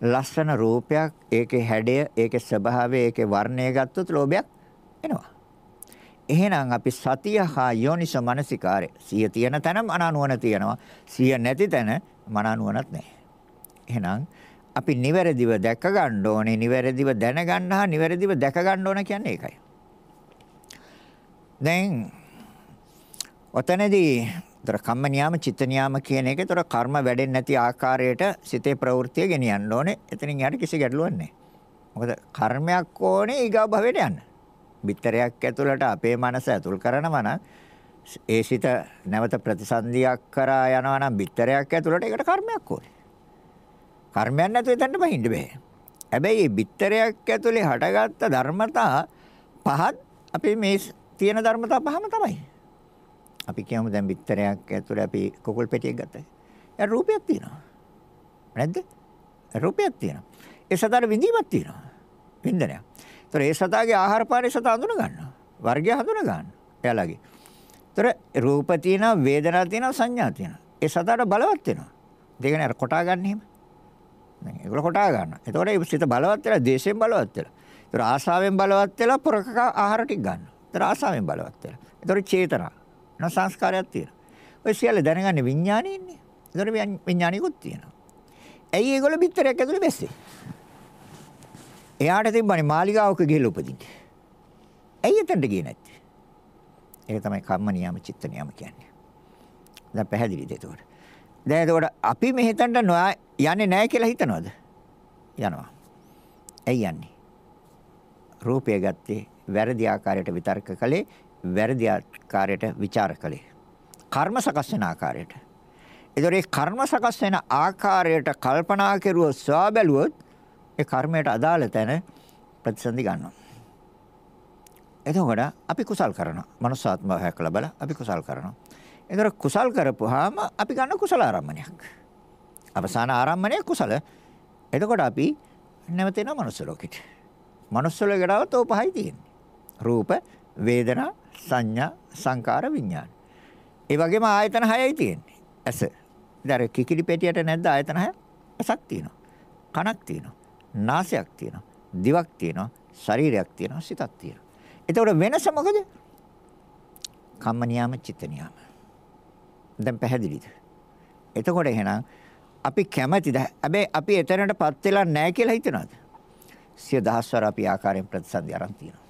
Speaker 1: ලස්සන රූපයක්, ඒකේ හැඩය, ඒකේ ස්වභාවය, ඒකේ වර්ණය ගත්තොත් ලෝභයක් එනවා. එහෙනම් අපි සතිය හා යෝනිසෝ මනසිකාරය සිය තියෙන තැන මනානුවන තියෙනවා. සිය නැති තැන මනානුවනත් නැහැ. එහෙනම් අපි නිවැරදිව දැක ගන්න ඕනේ නිවැරදිව දැන ගන්න හා නිවැරදිව දැක ගන්න ඕන කියන්නේ ඒකයි. දැන් ඔතනදී ତර කම්ම නියාම චිත්ත නියාම කියන එක ତර කර්ම වැඩෙන්නේ නැති ආකාරයට සිතේ ප්‍රවෘත්තිය ගෙනියන්න ඕනේ. එතනින් යට කිසි ගැටලුවක් නැහැ. මොකද කර්මයක් ඕනේ ඊගා භවයට යන්න. බිත්තරයක් ඇතුළට අපේ මනස ඇතුල් කරනවා නම් ඒ සිත නැවත ප්‍රතිසන්දියක් කරා යනවා නම් බිත්තරයක් ඇතුළට ඒකට කර්මයක් ඕනේ. කර්මයක් නැතුව එතනට බහින්න බෑ. හැබැයි මේ බිත්තරයක් ඇතුලේ හටගත්ත ධර්මතා පහත් අපි මේ තියෙන ධර්මතා පහම තමයි. අපි කියමු දැන් බිත්තරයක් ඇතුලේ අපි කුකුල් පෙටියක් ගත්තා. ඒ රූපයක් තියෙනවා. නැද්ද? රූපයක් තියෙනවා. ඒ සතර විඳීමක් තියෙනවා. වින්දනයක්. ඒතර ඒ සතාගේ ආහාර පානේ සතා හඳුන ගන්නවා. වර්ගය හඳුන ගන්නවා. එයාලගේ. ඒතර රූප තියෙනවා, වේදනා තියෙනවා, සංඥා තියෙනවා. ඒ සතාට බලවත් වෙනවා. දෙකනේ අර කොටා ගන්න එහෙම. දැන් ඒගොල්ලෝ කොටා ගන්නවා. එතකොට ඒ සිත බලවත් වෙලා, දේශයෙන් බලවත් වෙලා. ඒතර ආසාවෙන් බලවත් වෙලා පුරක ආහාර ටික ගන්නවා. ඒතර ආසාවෙන් බලවත් වෙලා. ඒතර චේතනා. නෝ සංස්කාරයක් තියෙනවා. ඔය සියල්ල දැනගන්නේ විඥානේ ඉන්නේ. ඒතර විඥානිකුත් තියෙනවා. ඇයි ඒගොල්ලෝ පිටරයක් ඇතුලේ බැස්සේ? එයාට තිබ්බනේ මාලිගාවක ගිහලා උපදින්න. ඇයි එතනට ගියේ නැත්තේ? ඒක තමයි කම්ම නියම චිත්ත නියම කියන්නේ. දැන් පැහැදිලිද එතකොට? දැන් එතකොට අපි මෙහෙතන්ට යන්නේ නැහැ කියලා හිතනවද? යනවා. ඇයි යන්නේ? රූපය ගත්තේ වැරදි ආකාරයට විතර්ක කළේ, වැරදි ආකාරයට ਵਿਚාර කළේ. කර්ම සකස් වෙන ආකාරයට. ඒතකොට මේ කර්ම සකස් වෙන ආකාරයට කල්පනා කෙරුවොත් ස්වා බැලුවොත් ඒ කර්මයට අදාළ තැන ප්‍රතිසන්දි ගන්නවා. එතකොට අපි කුසල් කරනවා. මනුස්සාත්ම භාවයක් ලැබලා අපි කුසල් කරනවා. එතකොට කුසල් කරපුවාම අපි ගන්න කුසල ආරම්මණයක්. අවසාන ආරම්මණය කුසල. එතකොට අපි නැවතෙන මනුස්ස ලෝකෙට. මනුස්ස ලෝකයට තෝ පහයි තියෙන්නේ. රූප, වේදනා, සංඥා, සංකාර, විඥාන. ඒ වගේම ආයතන හයයි තියෙන්නේ. ඇස. ඉතින් කිකිලි පෙටියට නැද්ද ආයතන හය? ඇසක් තියෙනවා. කනක් තියෙනවා. නාසයක් තියෙනවා. දිවක් තියෙනවා. ශරීරයක් තියෙනවා. සිතක් තියෙනවා. එතකොට වෙනස මොකද? කම්ම නියාම චිත්ත නියාම. දැන් පැහැදිලිද? එතකොට එහෙනම් අපි කැමැතිද? හැබැයි අපි එතනටපත් වෙලා නැහැ කියලා හිතනවාද? සිය දහස්වර අපි ආකාරයෙන් ප්‍රතිසන්දි අරන් තියෙනවා.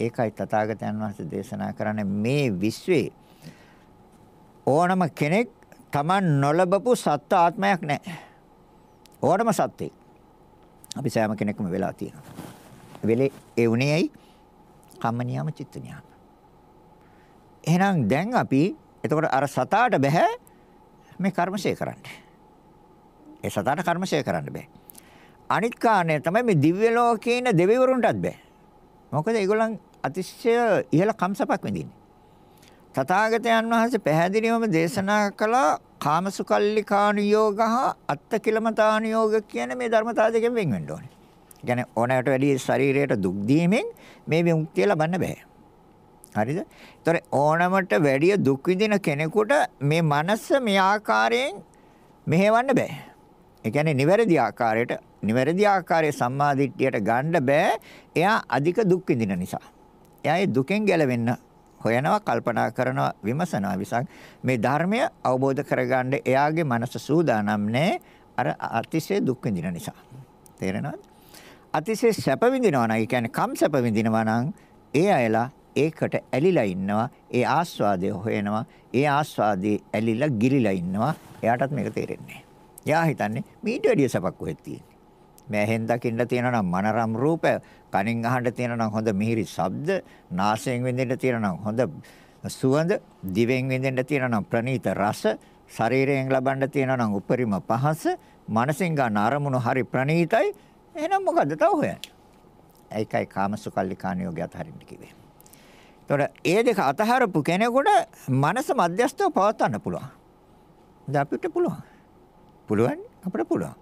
Speaker 1: ඒකයි තථාගතයන් වහන්සේ දේශනා කරන්නේ මේ විශ්වයේ ඕනම කෙනෙක් Taman නොලබපු සත්‍ය ආත්මයක් නැහැ. ඕනම සත්‍යෙක්. අපි සෑම කෙනෙක්ම වෙලා තියෙනවා. වෙලේ ඒ උනේ ඇයි? කම්ම නියම චිත්ත නියම. එහෙනම් දැන් අපි එතකොට අර සතාට බෑ මේ කර්මශය කරන්න. ඒ සතාට කර්මශය කරන්න බෑ. අනිත් කාරණය තමයි මේ දිව්‍ය ලෝකේ ඉන්න දෙවිවරුන්ටත් බෑ. මොකද ඒගොල්ලන් අතිශය ඉහළ කම්සපක් විඳින්නේ. තථාගතයන් වහන්සේ පැහැදිලිවම දේශනා කළ කාමසුකල්ලිකානුയോഗහ අත්තකිලමතානුയോഗ කියන මේ ධර්මතාව දෙකෙන් වෙන් වෙන්න ඕනේ. කියන්නේ ඕනෑමට වැඩි ශරීරයට දුක් දීමෙන් මේ විමුක්තිය ලබන්න බෑ. හරිද? ඒතර ඕනමට වැඩි දුක් විඳින කෙනෙකුට මේ මනස මේ ආකාරයෙන් මෙහෙවන්න බෑ. ඒ කියන්නේ නිවැරදි ආකාරයට නිවැරදි ආකාරයේ සම්මාදිට්ඨියට ගන්න බෑ. එයා අධික දුක් විඳින නිසා. එයා ඒ දුකෙන් ගැලවෙන්න හොයනවා, කල්පනා කරනවා, විමසනවා විසක් මේ ධර්මය අවබෝධ කරගන්න එයාගේ මනස සූදානම් නැහැ. අර අතිශය දුක් විඳින නිසා. තේරෙනවද? අතිශය සැප විඳිනවා නම්, ඒ කියන්නේ කම් සැප විඳිනවා නම් ඒ අයලා ඒකට ඇලිලා ඉන්නවා. ඒ ආස්වාදය හොයනවා. ඒ ආස්වාදේ ඇලිලා ගිලිලා ඉන්නවා. එයාටත් මේක තේරෙන්නේ නැහැ. එයා හිතන්නේ මීට වැඩිය සැපක් කොහෙද තියෙන්නේ? මෑහෙන් දකින්න තියෙනවා නම් මනරම් රූප, කනින් අහන්න තියෙනවා නම් හොඳ මිහිරි ශබ්ද, නාසයෙන් විඳින්න තියෙනවා නම් හොඳ සුවඳ, දිවෙන් විඳින්න තියෙනවා නම් ප්‍රණීත රස, ශරීරයෙන් ලබන්න තියෙනවා නම් උපරිම පහස, මනසෙන් ගන්න අරමුණු හරි ප්‍රණීතයි. එහෙනම් මොකද්ද තව හොයන්නේ? ඒකයි කාමසුකල්ලිකානියෝගය අතහරින්න කිව්වේ. එතකොට ඒ දෙක අතහරපු කෙනෙකුට මනස මධ්‍යස්ථව පවත්වන්න පුළුවන්. දැන් අපිට පුළුවන්. පුළුවන් අපිට පුළුවන්.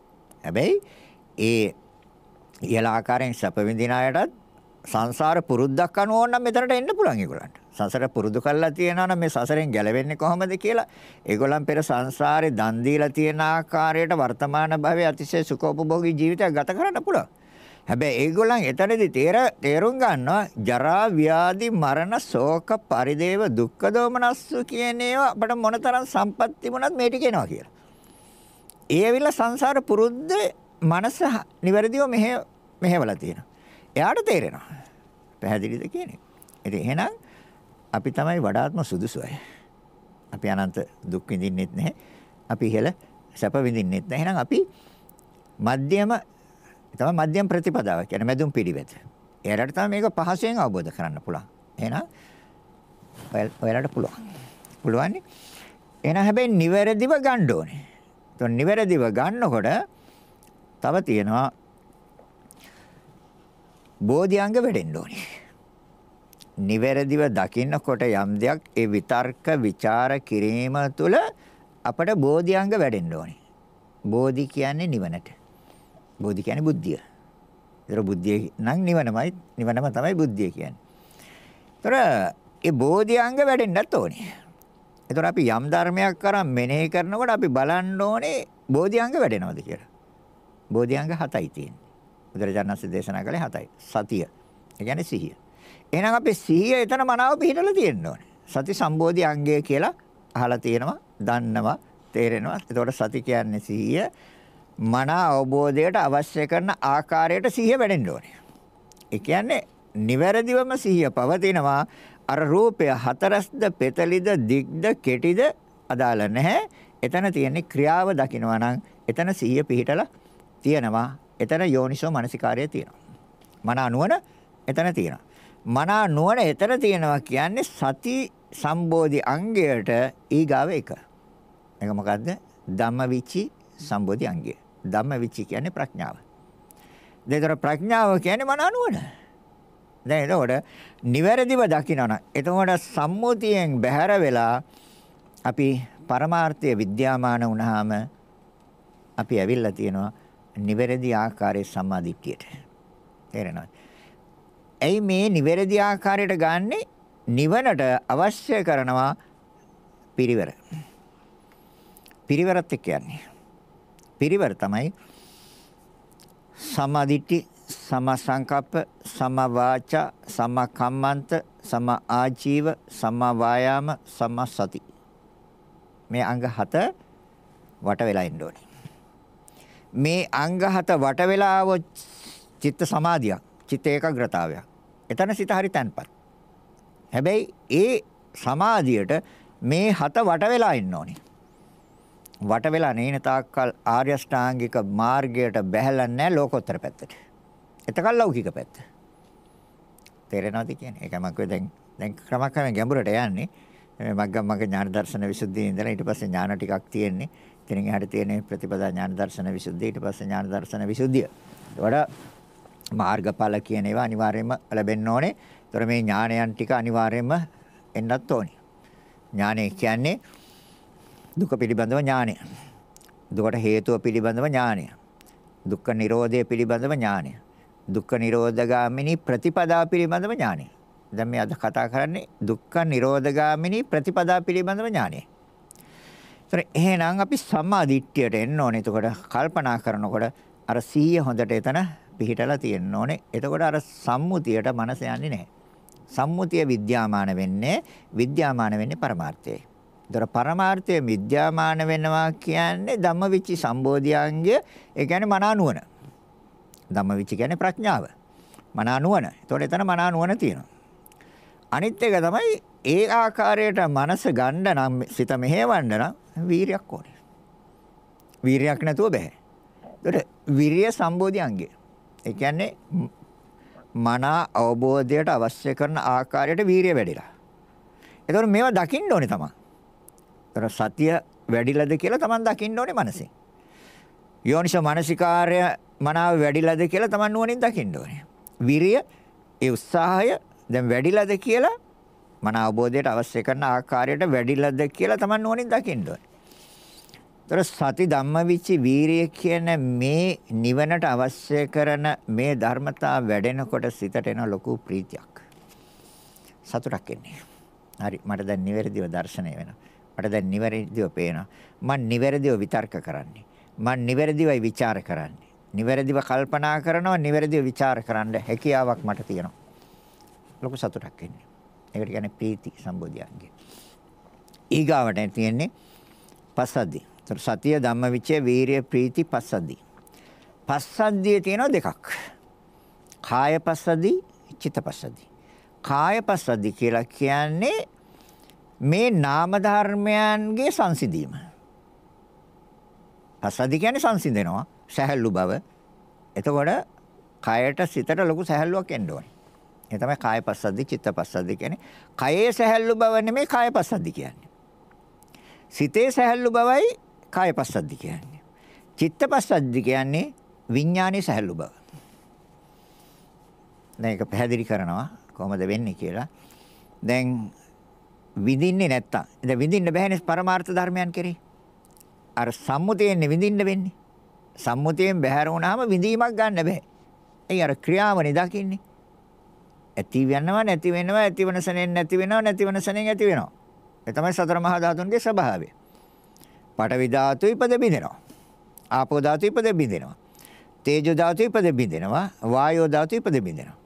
Speaker 1: හැබැයි ඒ ඉහළ ආකාරයෙන් සැප විඳින අයටත් සංසාර පුරුද්දක් අනුව ඕන නම් මෙතනට එන්න පුළුවන් ඒගොල්ලන්ට. සසර පුරුදු කරලා තියෙනවා නම් මේ සසරෙන් ගැලවෙන්නේ කොහොමද කියලා ඒගොල්ලන් පෙර සංසාරේ දන් දීලා තියෙන ආකාරයට වර්තමාන භවයේ අතිශය සුඛෝපභෝගී ජීවිතයක් ගත කරන්න පුළුවන්. හැබැයි ඒගොල්ලන් එතනදී තේර තේරුම් ගන්නවා ජරා ව්‍යාධි මරණ ශෝක පරිදේව දුක්ඛ දෝමනස්ස කියන ඒවා අපිට මොනතරම් සම්පත් තිබුණත් මේ ටික එනවා කියලා. ඒ ඇවිල්ලා සංසාර පුරුද්ද මනස නිවැරදිව මෙහෙ මෙහෙवला තියෙනවා. එයාට තේරෙනවා. පැහැදිලිද කියන්නේ? ඉතින් එහෙනම් අපි තමයි වඩාත්ම සුදුසු අය. අපි අනන්ත දුක් විඳින්නෙත් නැහැ. අපි ඉහළ සැප විඳින්නෙත් නැහැ. එහෙනම් අපි මධ්‍යම තමයි මධ්‍යම ප්‍රතිපදාව කියන්නේ මැදුම් පිළිවෙත. එයාලට තමයි මේක පහසෙන් අවබෝධ කරන්න පුළුවන්. එහෙනම් ඔයාලට පුළුවන්. පුළුවන් නේ? එහෙනම් හැබැයි නිවැරදිව ගන්න ඕනේ. එතකොට නිවැරදිව ගන්නකොට තව තියෙනවා බෝධිඅංග වැඩෙන්න ඕනේ. නිවැරදිව දකින්නකොට යම් දෙයක් ඒ විතර්ක ਵਿਚාර කිරීම තුළ අපට බෝධිඅංග වැඩෙන්න ඕනේ. බෝධි කියන්නේ නිවනට. බෝධි කියන්නේ බුද්ධිය. ඒතර බුද්ධිය නම් නිවනමයි නිවනම තමයි බුද්ධිය කියන්නේ. ඒතර ඒ බෝධිඅංග වැඩෙන්නත් ඕනේ. ඒතර අපි යම් ධර්මයක් කරන් මෙනෙහි කරනකොට අපි බලන්න ඕනේ බෝධිඅංග වැඩෙනවද කියලා. බෝධිඅංග 7යි තියෙන්නේ. බුදුරජාණන්සේ දේශනා කළේ 7යි. සතිය. ඒ කියන්නේ සිහිය. එහෙනම් අපි සිහිය එතන මනාව පිළිදලා තියෙන්න ඕනේ. සති සම්බෝධි අංගය කියලා අහලා තියෙනවා, දන්නවා, තේරෙනවා. එතකොට සති කියන්නේ සිහිය මන අවබෝධයට අවශ්‍ය කරන ආකාරයට සිහිය වැඩෙන්න ඕනේ. ඒ කියන්නේ නිවැරදිවම සිහිය පවතිනවා අර රූපය හතරස්ද පෙතලිද දිග්ද කෙටිද අදාළ නැහැ. එතන තියෙන්නේ ක්‍රියාව දකිනවා නම් එතන සිහිය පිහිටලා තියෙනවා. එතන යෝනිසෝ මනසිකාරය තියෙනවා. මන අනුවන එතන තියෙනවා. මනා නුවණ එතන තියෙනවා කියන්නේ සති සම්බෝධි අංගයට ඊගාව එක. ඒක මොකද්ද? ධම්මවිචි සම්බෝධි අංගය. ධම්මවිචි කියන්නේ ප්‍රඥාව. දෙතර ප්‍රඥාව කියන්නේ මනා නුවණ. දැන් එතකොට නිවැරදිව දකිනවනම් එතකොට සම්මුතියෙන් බැහැර වෙලා අපි පරමාර්ථය විද්‍යාමාන වුණාම අපි ඇවිල්ලා තියෙනවා නිවැරදි ආකාරයේ සම්මාදිට්ඨියට. තේරෙනවද? ඇයි මේ නිවැරදි ආකාරයට ගන්නෙ? නිවනට අවශ්‍ය කරනවා පිරිවර. පිරිවරත් කියන්නේ. පිරිවර තමයි සමාධිට්ඨි, සමසංකප්ප, සමවාචා, සමකම්මන්ත, සම ආජීව, සම වායාම, සම සති. මේ අංග හත වට වෙලා ඉන්න ඕනේ. මේ අංග හත වට වෙලා આવොත් චිත්ත සමාධියක්, චිත්ත ඒකාග්‍රතාවයක්. එතන සිත හරි තැන්පත්. හැබැයි ඒ සමාධියට මේ හත වට වෙලා ඉන්න ඕනේ. වට වෙලා නේන තාක්කල් ආර්ය ශ්‍රාංගික මාර්ගයට බැහැලා නැහැ ලෝකෝත්තර පැත්තට. එතකල් ලෞකික පැත්ත. තේරෙනවද කියන්නේ? ඒක මම දැන් දැන් ක්‍රමක්‍රමයෙන් ගැඹුරට යන්නේ. මේ මග්ගම් මග්ග ඥාන දර්ශන විසුද්ධිය ඉඳලා ඊට පස්සේ ඥාන ටිකක් තියෙන්නේ. ඉතින් එහාට තියෙන ප්‍රතිපදා ඥාන දර්ශන විසුද්ධිය ඊට පස්සේ ඥාන දර්ශන විසුද්ධිය. වඩා මාර්ගඵල කියන ඒවා අනිවාර්යයෙන්ම ලැබෙන්න ඕනේ. ඒතර මේ ඥානයන් ටික අනිවාර්යයෙන්ම එන්නත් ඕනේ. ඥානය කියන්නේ දුක පිළිබඳව ඥානය. දුකට හේතුව පිළිබඳව ඥානය. දුක්ඛ නිරෝධය පිළිබඳව ඥානය. දුක්ඛ නිරෝධගාමිනී ප්‍රතිපදා පිළිබඳව ඥානය. දැන් මේ අද කතා කරන්නේ දුක්ඛ නිරෝධගාමිනී ප්‍රතිපදා පිළිබඳව ඥානය. ඒතර එහෙනම් අපි සම්මා දිට්ඨියට එන්න ඕනේ. එතකොට කල්පනා කරනකොට අර සිහිය හොඳට එතන පිහිටලා තියෙන්න ඕනේ. එතකොට අර සම්මුතියට මනස යන්නේ නැහැ. සම්මුතිය විද්‍යාමාන වෙන්නේ විද්‍යාමාන වෙන්නේ පරමාර්ථයයි. ඒතර පරමාර්ථය විද්‍යාමාන වෙනවා කියන්නේ ධම්මවිචි සම්බෝධියංගය ඒ කියන්නේ මනා නුවණ. ධම්මවිචි කියන්නේ ප්‍රඥාව. මනා නුවණ. ඒතකොට එතන මනා නුවණ තියෙනවා. අනිත් එක තමයි ඒ ආකාරයට මනස ගන්න නම් සිත මෙහෙවන්න නම් වීරියක් ඕනේ. වීරියක් නැතුව බෑ. ඒතකොට විරිය සම්බෝධියංගය. ඒ කියන්නේ මනා අවබෝධයට අවශ්‍ය කරන ආකාරයට වීරිය වැඩිලා. ඒතකොට මේවා දකින්න ඕනේ තමයි. ඒතර සතිය වැඩිලාද කියලා Taman දකින්න ඕනේ මනසෙන්. යෝනිසෝ මානසිකාර්ය මනාව වැඩිලාද කියලා Taman නුවණින් දකින්න ඕනේ. විරිය ඒ උත්සාහය දැන් වැඩිලාද කියලා මන අවබෝධයට අවශ්‍ය කරන ආකාරයට වැඩිලද කියලා Taman නුවණින් දකින්න ඕනේ. ඒතර සති ධම්මවිචි වීරිය කියන මේ නිවනට අවශ්‍ය කරන මේ ධර්මතා වැඩෙනකොට සිතට එන ලොකු ප්‍රීතියක්. සතුටක් එන්නේ. හරි මට දැන් නිවැරදිව දැర్శණය වෙනවා. මට දැන් නිවැරදිව පේනවා. මම නිවැරදිව විතර්ක කරන්නේ. මම නිවැරදිවයි ਵਿਚාර කරන්නේ. නිවැරදිව කල්පනා කරනවා, නිවැරදිව ਵਿਚාර කරන්න හැකියාවක් මට තියෙනවා. ලොකු සතුටක් එන්නේ. ඒකට කියන්නේ ප්‍රීති සම්බෝධියංගය. ඊගාවට තියෙන්නේ පස්සද්ධි. ඒතර සතිය ධම්මවිචය වීරිය ප්‍රීති පස්සද්ධි. පස්සද්ධිය තියෙනවා දෙකක්. කාය පස්සද්ධි, චිත්ත පස්සද්ධි. කාය පස්සද්ධි කියලා කියන්නේ මේ නාම ධර්මයන්ගේ සංසිඳීම. පස්සද්ධි කියන්නේ සංසිඳෙනවා, සහැල්ලු බව. එතකොට කයට සිතට ලොකු සහැල්ලුවක් එන්න ඕනේ. ඒ තමයි කායපස්සද්දි චිත්තපස්සද්දි කියන්නේ. කයේ සැහැල්ලු බව නෙමෙයි කායපස්සද්දි කියන්නේ. සිතේ සැහැල්ලු බවයි කායපස්සද්දි කියන්නේ. චිත්තපස්සද්දි කියන්නේ විඥානයේ සැහැල්ලු බව. දැන් ඒක පැහැදිලි කරනවා කොහොමද වෙන්නේ කියලා. දැන් විඳින්නේ නැත්තම් දැන් විඳින්න බෑනේ පරමාර්ථ ධර්මයන් කෙරේ. අර සම්මුතියෙන් විඳින්න වෙන්නේ. සම්මුතියෙන් බැහැර වුණාම විඳීමක් ගන්න බෑ. ඒ අර ක්‍රියාවනේ දකින්නේ. ඇති වෙනවා නැති වෙනවා ඇතිවන සනෙන් නැති වෙනවා නැතිවන සනෙන් ඇති වෙනවා. ඒ තමයි සතර මහා ධාතුන්ගේ ස්වභාවය. පඨවි ධාතු ඉපද බිඳෙනවා. ආපෝ ධාතු ඉපද බිඳෙනවා. තේජෝ ධාතු ඉපද බිඳෙනවා. වායෝ ධාතු ඉපද බිඳෙනවා.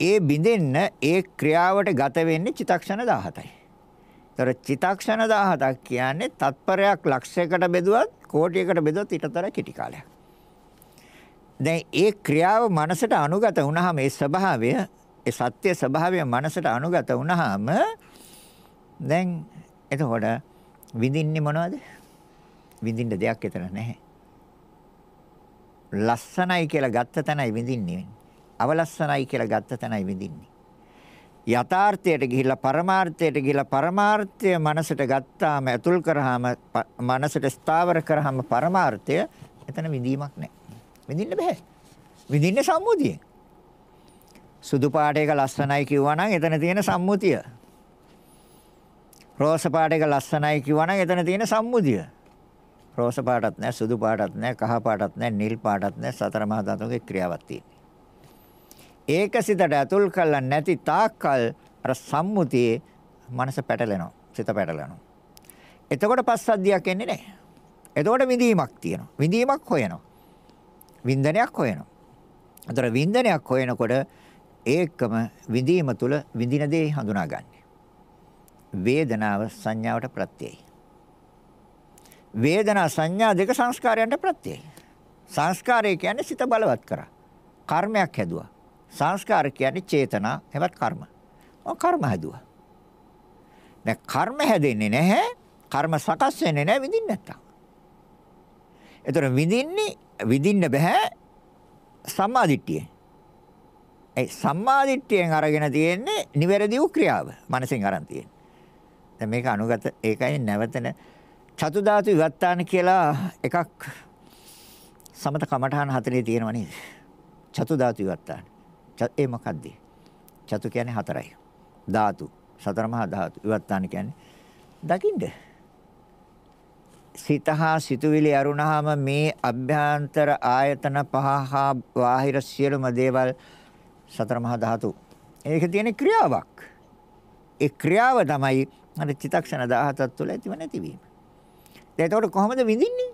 Speaker 1: ඒ බිඳෙන්න ඒ ක්‍රියාවට ගත වෙන්නේ චිතක්ෂණ 17යි. ତර චිතක්ෂණ 17ක් කියන්නේ තත්පරයක් ලක්ෂයකට බෙදුවත් කෝටියකට බෙදුවත් ඊටතර කෙටි කාලයක්. දැන් ඒ ක්‍රියාව මනසට අනුගත වුණාම ඒ ස්වභාවය ඒ සත්‍ය ස්වභාවය මනසට අනුගත වුණාම දැන් එතකොට විඳින්නේ මොනවද? විඳින්න දෙයක් එතන නැහැ. ලස්සනයි කියලා ගත්ත තැනයි විඳින්නේ. අවලස්සනයි කියලා ගත්ත තැනයි විඳින්නේ. යථාර්ථයට ගිහිල්ලා පරමාර්ථයට ගිහිල්ලා පරමාර්ථය මනසට ගත්තාම ඇතුල් කරාම මනසට ස්ථාවර කරාම පරමාර්ථය එතන විඳීමක් නැහැ. විඳින්න බෑ. විඳින්නේ සම්මුතියෙන්. සුදු පාට එක ලස්සනයි කිව්වා නම් එතන තියෙන සම්මුතිය. රෝස පාට එක ලස්සනයි කිව්වා නම් එතන තියෙන සම්මුතිය. රෝස පාටත් නැහැ, සුදු පාටත් නැහැ, කහ පාටත් නැහැ, නිල් පාටත් නැහැ, සතර මහා ධාතුන්ගේ ක්‍රියාවක් තියෙනවා. ඒක සිතට ඇතුල් කළා නැති තාක්කල් අර සම්මුතියේ මනස පැටලෙනවා, සිත පැටලෙනවා. එතකොට පස්සද්ධියක් එන්නේ නැහැ. එතකොට විඳීමක් තියෙනවා. විඳීමක් හොයනවා. වින්දනයක් හොයනවා. අතර වින්දනයක් හොයනකොට ඒකම විඳීම තුළ විඳින දේ හඳුනාගන්නේ. වේදනාව සංඥාවට ප්‍රත්‍යයයි. වේදනා සංඥා දෙක සංස්කාරයන්ට ප්‍රත්‍යයයි. සංස්කාරය කියන්නේ සිත බලවත් කරා. කර්මයක් හැදුවා. සංස්කාර කියන්නේ චේතනා හැවත් කර්ම. ඔය කර්ම හැදුවා. දැන් කර්ම හැදෙන්නේ නැහැ. කර්ම සකස් වෙන්නේ නැහැ විඳින්න නැත්තම්. ඒතර විඳින්නේ විඳින්න බෑ සම්මාදිට්ඨිය. ඒ සම්මාදිට්ඨියෙන් අරගෙන තියෙන්නේ නිවැරදි වූ ක්‍රියාව. මනසෙන් අරන් තියෙන්නේ. දැන් මේක අනුගත ඒකයි නැවතන චතු ධාතු විවත්තාන කියලා එකක් සමත කමඨහන හතරේ තියෙනව නේද? චතු ධාතු විවත්තාන. ඒ මොකද්ද? චතු කියන්නේ හතරයි. ධාතු සතර මහා ධාතු විවත්තාන කියන්නේ දකින්න. සිතහා සිතුවිලි අරුණාම මේ අභ්‍යන්තර ආයතන පහ හා බාහිර සියලුම දේවල් සතර මහා ධාතු. ඒකේ තියෙන ක්‍රියාවක්. ඒ ක්‍රියාව තමයි අර චිතක්ෂණ 17ක් තුළ ඇතිව නැතිවීම. දැන් එතකොට කොහොමද විඳින්නේ?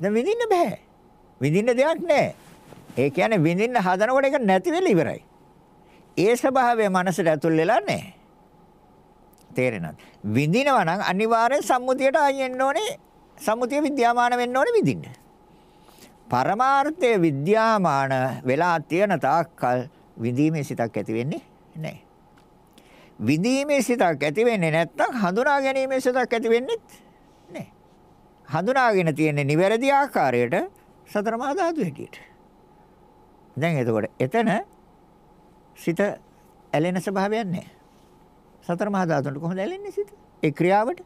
Speaker 1: දැන් විඳින්න බෑ. විඳින්න දෙයක් නැහැ. ඒ කියන්නේ විඳින්න හදනකොට ඒක නැති වෙලා ඉවරයි. ඒ ස්වභාවය මනසට ඇතුල් වෙලා නැහැ. තේරෙනවද? විඳිනවා නම් අනිවාර්යෙන් සම්මුතියට ආයෙන්න ඕනේ. සම්මුතිය විද්‍යාමාන වෙන්න ඕනේ විඳින්න. පරමාර්ථය විද්‍යාමාන වෙලා තියෙන තාක්කල් විඳීමේ සිතක් ඇති වෙන්නේ නැහැ. විඳීමේ සිතක් ඇති වෙන්නේ නැත්නම් හඳුනා ගැනීමේ සිතක් ඇති වෙන්නේ නැහැ. හඳුනාගෙන තියෙන්නේ නිවැරදි ආකාරයට සතර මහා ධාතු හැටියට. දැන් එතකොට එතන සිත ඇලෙන ස්වභාවයක් නැහැ. සතර මහා ධාතුන්ට කොහොමද ඇලෙන්නේ සිත? ඒ ක්‍රියාවට.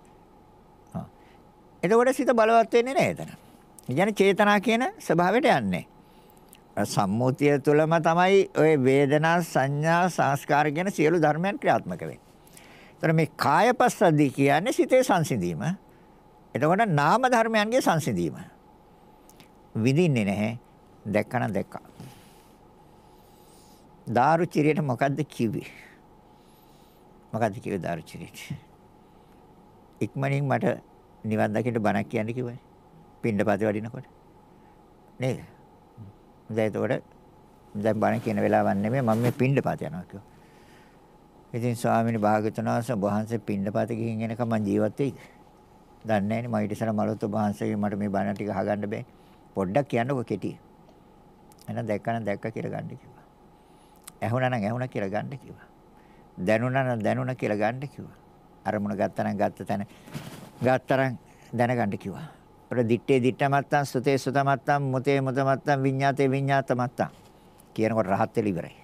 Speaker 1: හා. එතකොට සිත බලවත් වෙන්නේ නැහැ එතන. කියන්නේ චේතනා කියන ස්වභාවයට යන්නේ. සම්මුතිය තුළම තමයි ওই වේදනා සංඥා සංස්කාර කියන සියලු ධර්මයන් ක්‍රියාත්මක වෙන්නේ. ඒතර මේ කායපස්සද්ධි කියන්නේ සිතේ සංසිඳීම. එතකොට නාම ධර්මයන්ගේ සංසිඳීම. විඳින්නේ නැහැ. දැක්කනම් දැක්කා. දාරුචිරියට මොකද්ද කිව්වේ? මොකද්ද කිව්වේ දාරුචිරියට? ඉක්මනින් මට නිවන් දකින්න බණක් කියන්න කිව්වනේ. පින්ඩපතේ වඩිනකොට. නේද? දැන් එතකොට දැන් බණ කියන වෙලාවක් නෙමෙයි මම මේ පින්ඩපත යනවා කිව්වා. ඉතින් ස්වාමීනි භාග්‍යවතුන් වහන්සේ වහන්සේ පින්ඩපත ගිහින් එනකම් මං ජීවත් වෙයිද? දන්නේ නැහැ නේ මම ඊට ඉස්සර මලොත් වහන්සේගෙන් මට මේ බණ ටික අහගන්න බෑ. පොඩ්ඩක් කියන්නකෝ කෙටි. එහෙනම් දැක්කනම් දැක්ක කියලා ගන්න කිව්වා. ඇහුණා නම් ඇහුණා කියලා ගන්න කිව්වා. දැනුණා නම් දැනුණා කියලා ගන්න කිව්වා. අරමුණ ගත්තා නම් ගත්ත තැන ගත්තරන් දැනගන්න කිව්වා. අපිට දිත්තේ දිත්ත මත්තම් සුතේ සුත මත්තම් මුතේ මුත මත්තම් විඤ්ඤාතේ විඤ්ඤාත මත්තම් කියනකොට රහත් වෙලා ඉවරයි.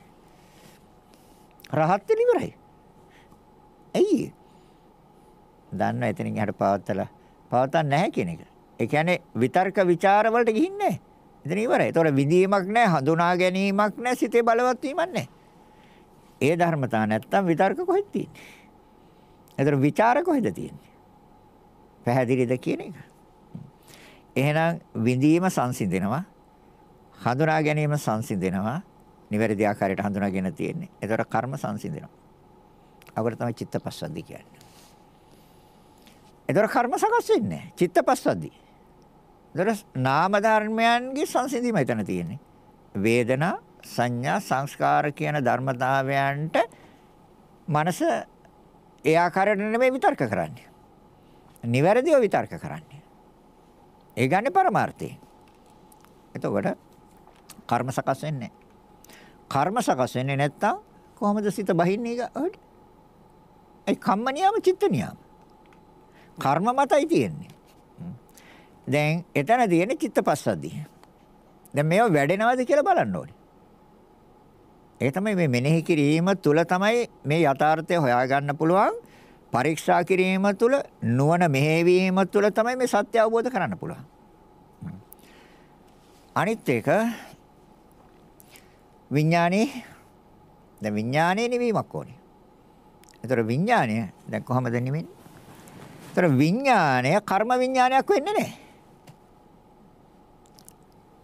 Speaker 1: රහත් වෙලා ඉවරයි. ඇයි? දන්නව එතනින් එහාට පවත්තලා පවත්තන්නේ නැහැ කියන එක. ඒ කියන්නේ විතර්ක ਵਿਚාර වලට ගිහින්නේ නැහැ. එතන ඉවරයි. ඒතකොට විඳීමක් නැහැ, හඳුනා ගැනීමක් නැහැ, සිතේ බලවත් වීමක් නැහැ. ඒ ධර්මතා නැත්තම් විතර්ක කොහෙද තියෙන්නේ? ඒතර ਵਿਚාර කොහෙද තියෙන්නේ? පැහැදිලිද කියන එක? එහෙනම් විඳීම සංසිඳෙනවා. හඳුනා ගැනීම සංසිඳෙනවා. නිවැරදි ආකාරයට හඳුනාගෙන තියෙන්නේ. ඒතර කර්ම සංසිඳෙනවා. අකට තමයි චිත්තපස්සද්ධි කියන්නේ. ඒතර කර්ම සකස් වෙන්නේ චිත්තපස්සද්ධි. ඒතර නාම ධර්මයන්ගේ සංසිඳීම එතන තියෙන්නේ. වේදනා සංඥා සංස්කාර කියන ධර්මතාවයන්ට මනස ඒ ආකාරයට නෙමෙයි විතර්ක කරන්නේ. නිවැරදිව විතර්ක කරන්නේ. ඒ ගන්නේ පරමාර්ථය. එතකොට කර්ම සකස් වෙන්නේ කර්ම සකස් වෙන්නේ නැත්තම් කොහොමද සිත බහින්නේ ඒක? ඒ කම්ම නියම චිත්ත නියම. කර්ම මතයි තියෙන්නේ. දැන් එතන තියෙන්නේ චිත්තපස්සද්ධිය. දැන් මේව වැඩෙනවද කියලා බලන්න ඕනේ. ඒ තමයි මේ මෙනෙහි කිරීම තුල තමයි මේ යථාර්ථය හොයාගන්න පුළුවන්. පරීක්ෂා කිරීම තුළ නුවණ මෙහෙවීම තුළ තමයි මේ සත්‍ය අවබෝධ කරන්න පුළුවන්. අනිත් එක විඥානේ දැන් විඥානේ නිවීමක් ඕනේ. ඒතර විඥානය දැන් කොහමද නිවෙන්නේ? ඒතර විඥානය කර්ම විඥානයක් වෙන්නේ නැහැ.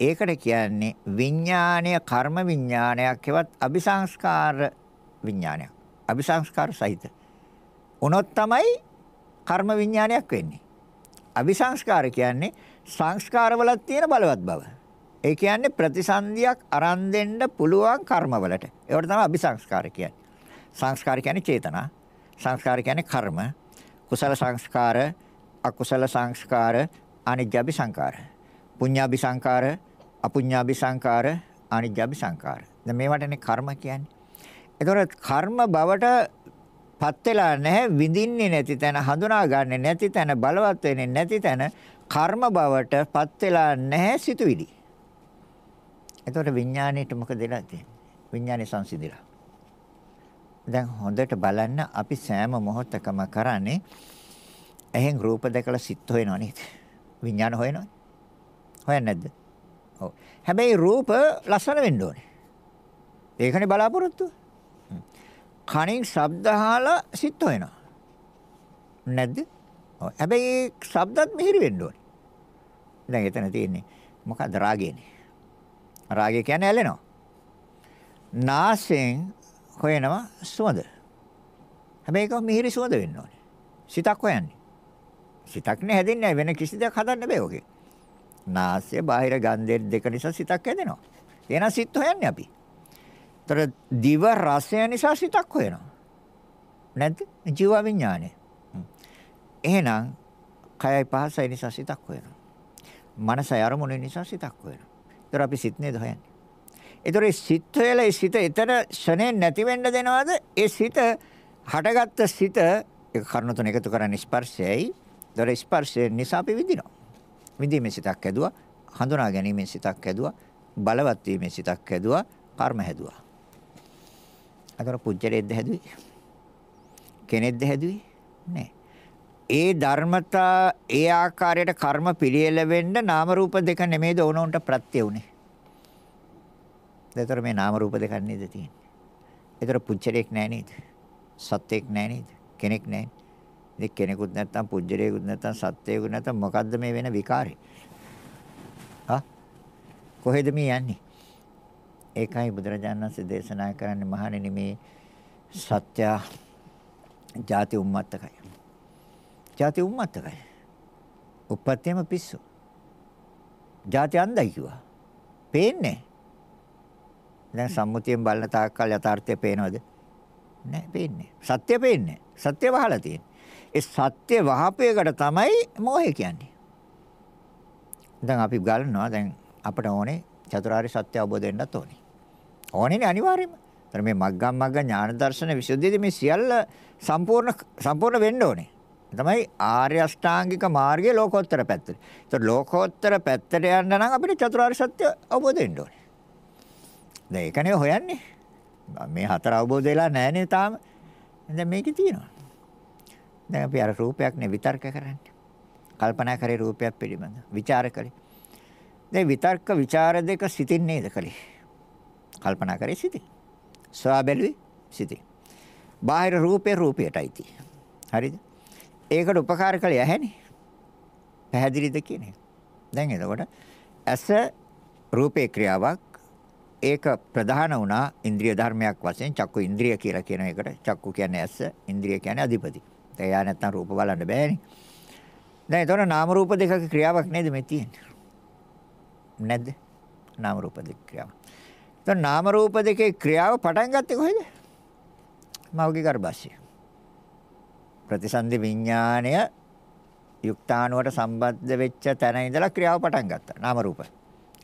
Speaker 1: ඒකට කියන්නේ විඥානය කර්ම විඥානයක් හෙවත් අபிසංස්කාර විඥානයක්. අபிසංස්කාර සහිත. උනොත් තමයි කර්ම විඥානයක් වෙන්නේ. අபிසංස්කාර කියන්නේ සංස්කාරවල තියෙන බලවත් බව. ඒ කියන්නේ ප්‍රතිසන්දියක් අරන් දෙන්න පුළුවන් කර්මවලට. ඒවට තමයි අபிසංස්කාර කියන්නේ. සංස්කාර කියන්නේ චේතනා. සංස්කාර කියන්නේ කර්ම. කුසල සංස්කාර, අකුසල සංස්කාර, අනිජ්ජාභි සංකාර. පුඤ්ඤාභි සංකාර, අපුඤ්ඤාභි සංකාර, අනිජ්ජාභි සංකාර. දැන් මේවටනේ කර්ම කියන්නේ. ඒතකොට කර්ම බවට පත් වෙලා නැහැ විඳින්නේ නැති තැන හඳුනා ගන්නෙ නැති තැන බලවත් වෙන්නේ නැති තැන කර්ම බවට පත් වෙලා නැහැ සිතුවිලි. එතකොට විඥාණයට මොකද වෙලා තියෙන්නේ? විඥානේ සංසිඳිලා. දැන් හොඳට බලන්න අපි සෑම මොහොතකම කරන්නේ එහෙන් රූප දැකලා සිත් හොයනව නේද? විඥාන හොයනව. හොයන්නේ නැද්ද? ඔව්. හැබැයි රූප ලස්සන වෙන්න ඕනේ. ඒකනේ බලාපොරොත්තුව. කණින් ශබ්ද අහලා සිත් හොයනවා. නැද්ද? ඔව්. හැබැයි ශබ්දත් මිහිරි වෙන්න ඕනේ. දැන් එතන තියෙන්නේ මොකද්ද රාගයනේ. රාගය කියන්නේ ඇලෙනවා. නාසයෙන් හොයනවා සුවඳ. හැබැයි ඒක මිහිරි සුවඳ වෙන්න ඕනේ. සිතක් හොයන්නේ. සිතක් නේ හැදෙන්නේ වෙන කිසි දෙයක් හදන්න බෑ ඔකේ. නාසය බාහිර ගන්ධය දෙක නිසා සිතක් හැදෙනවා. එහෙනම් සිත් හොයන්නේ අපි. ତර දිව රසය නිසා සිතක් හොයනවා. නැද්ද? ජීව විඥානය. එහෙනම් කයයි පහසයි නිසා සිතක් හොයනවා. මනසයි අරමුණ නිසා සිතක් හොයනවා. ඒතර අපි සිත් නේද හොයන්නේ. ඒතර සිත් හොයලා ඒ සිත එතන ෂනේ නැති වෙන්න දෙනවද? ඒ සිත හටගත්ත සිත ඒ කර්ණ තුන එකතු කරන්නේ ස්පර්ශයයි. ඒතර ස්පර්ශය නිසා අපි විඳිනවා. විඳීමේ සිතක් ඇදුවා, හඳුනා ගැනීමේ සිතක් ඇදුවා, බලවත් වීමේ සිතක් ඇදුවා, කර්ම හැදුවා. අතර පුජ්‍යලෙද්ද හැදුවේ? කෙනෙක්ද හැදුවේ? නෑ. ඒ ධර්මතා ඒ ආකාරයට කර්ම පිළියෙල වෙන්න නාම රූප දෙක නෙමෙයිද ඕනොන්ට ප්‍රත්‍ය උනේ. ඒතර මේ නාම රූප දෙකක් නේද තියෙන්නේ. ඒතර පුජ්‍යලයක් නෑ නේද? සත්‍යයක් නෑ නේද? කෙනෙක් නෑ. ඉතින් කෙනෙකුත් නැත්තම් පුජ්‍යලයකුත් නැත්තම් සත්‍යයකුත් නැත්තම් මොකද්ද මේ වෙන විකාරේ? හා කොහෙද මේ යන්නේ? ඒකයි බුදුරජාණන් වහන්සේ දේශනා කරන්නේ මහණෙනි මේ සත්‍ය ಜಾති උම්මත්තකයි. ಜಾති උම්මත්තකයි. උපත්යම පිස්සු. ಜಾති අන්දයි කිව්වා. පේන්නේ. දැන් සම්මුතියෙන් බලන තාක්කල් යථාර්ථය පේනවද? නැහැ පේන්නේ. සත්‍ය පේන්නේ. සත්‍ය වහලා තියෙන්නේ. ඒ සත්‍ය වහපේකට තමයි මෝහය කියන්නේ. දැන් අපි ගන්නවා දැන් අපිට ඕනේ චතුරාර්ය සත්‍ය අවබෝධ වෙන්නත් ඕනේ. ඕනේනේ අනිවාර්යයෙන්ම. ඒතර මේ මග්ගම් මග්ග ඥාන දර්ශන විසුද්ධියදී මේ සියල්ල සම්පූර්ණ සම්පූර්ණ වෙන්න ඕනේ. තමයි ආර්ය අෂ්ටාංගික මාර්ගයේ ලෝකෝත්තර පැත්තට. ඒතර ලෝකෝත්තර පැත්තට යන්න නම් අපිට චතුරාර්ය සත්‍ය අවබෝධ වෙන්න ඕනේ. දැන් ඒකනේ හොයන්නේ. මේ හතර අවබෝධ වෙලා නැහැනේ තාම. දැන් මේකේ තියෙනවා. දැන් අපි අර රූපයක්නේ විතර්ක කරන්නේ. කල්පනා කරේ රූපයක් පිළිබඳ. විචාර කරේ. දැන් විතර්ක ਵਿਚාර දෙක සිතින් නේද කලේ? කල්පනා කරේ සිතින්. සොයා බැලුවේ සිතින්. බාහිර රූපේ රූපයටයි තියෙන්නේ. හරිද? ඒකට උපකාර කළේ ඇහැනේ. පැහැදිලිද කියන්නේ? දැන් එතකොට ඇස රූපේ ක්‍රියාවක් ඒක ප්‍රධාන වුණා ඉන්ද්‍රිය ධර්මයක් වශයෙන් චක්කු ඉන්ද්‍රිය කියලා කියන එකට චක්කු කියන්නේ ඇස ඉන්ද්‍රිය කියන්නේ අධිපති. එයා නැත්තම් රූප බලන්න බෑනේ. දැන් එතකොට නාම රූප දෙකක ක්‍රියාවක් නේද මේ තියෙන්නේ? නැද්ද? නාම රූප දෙක ක්‍රියාව. දැන් නාම රූප දෙකේ ක්‍රියාව පටන් ගත්තේ කොහෙද? මවගේ ගර්භාෂය. ප්‍රතිසන්දි විඥාණය යුක්තාණුවට සම්බන්ධ වෙච්ච තැන ඉඳලා ක්‍රියාව පටන් ගත්තා. නාම රූප.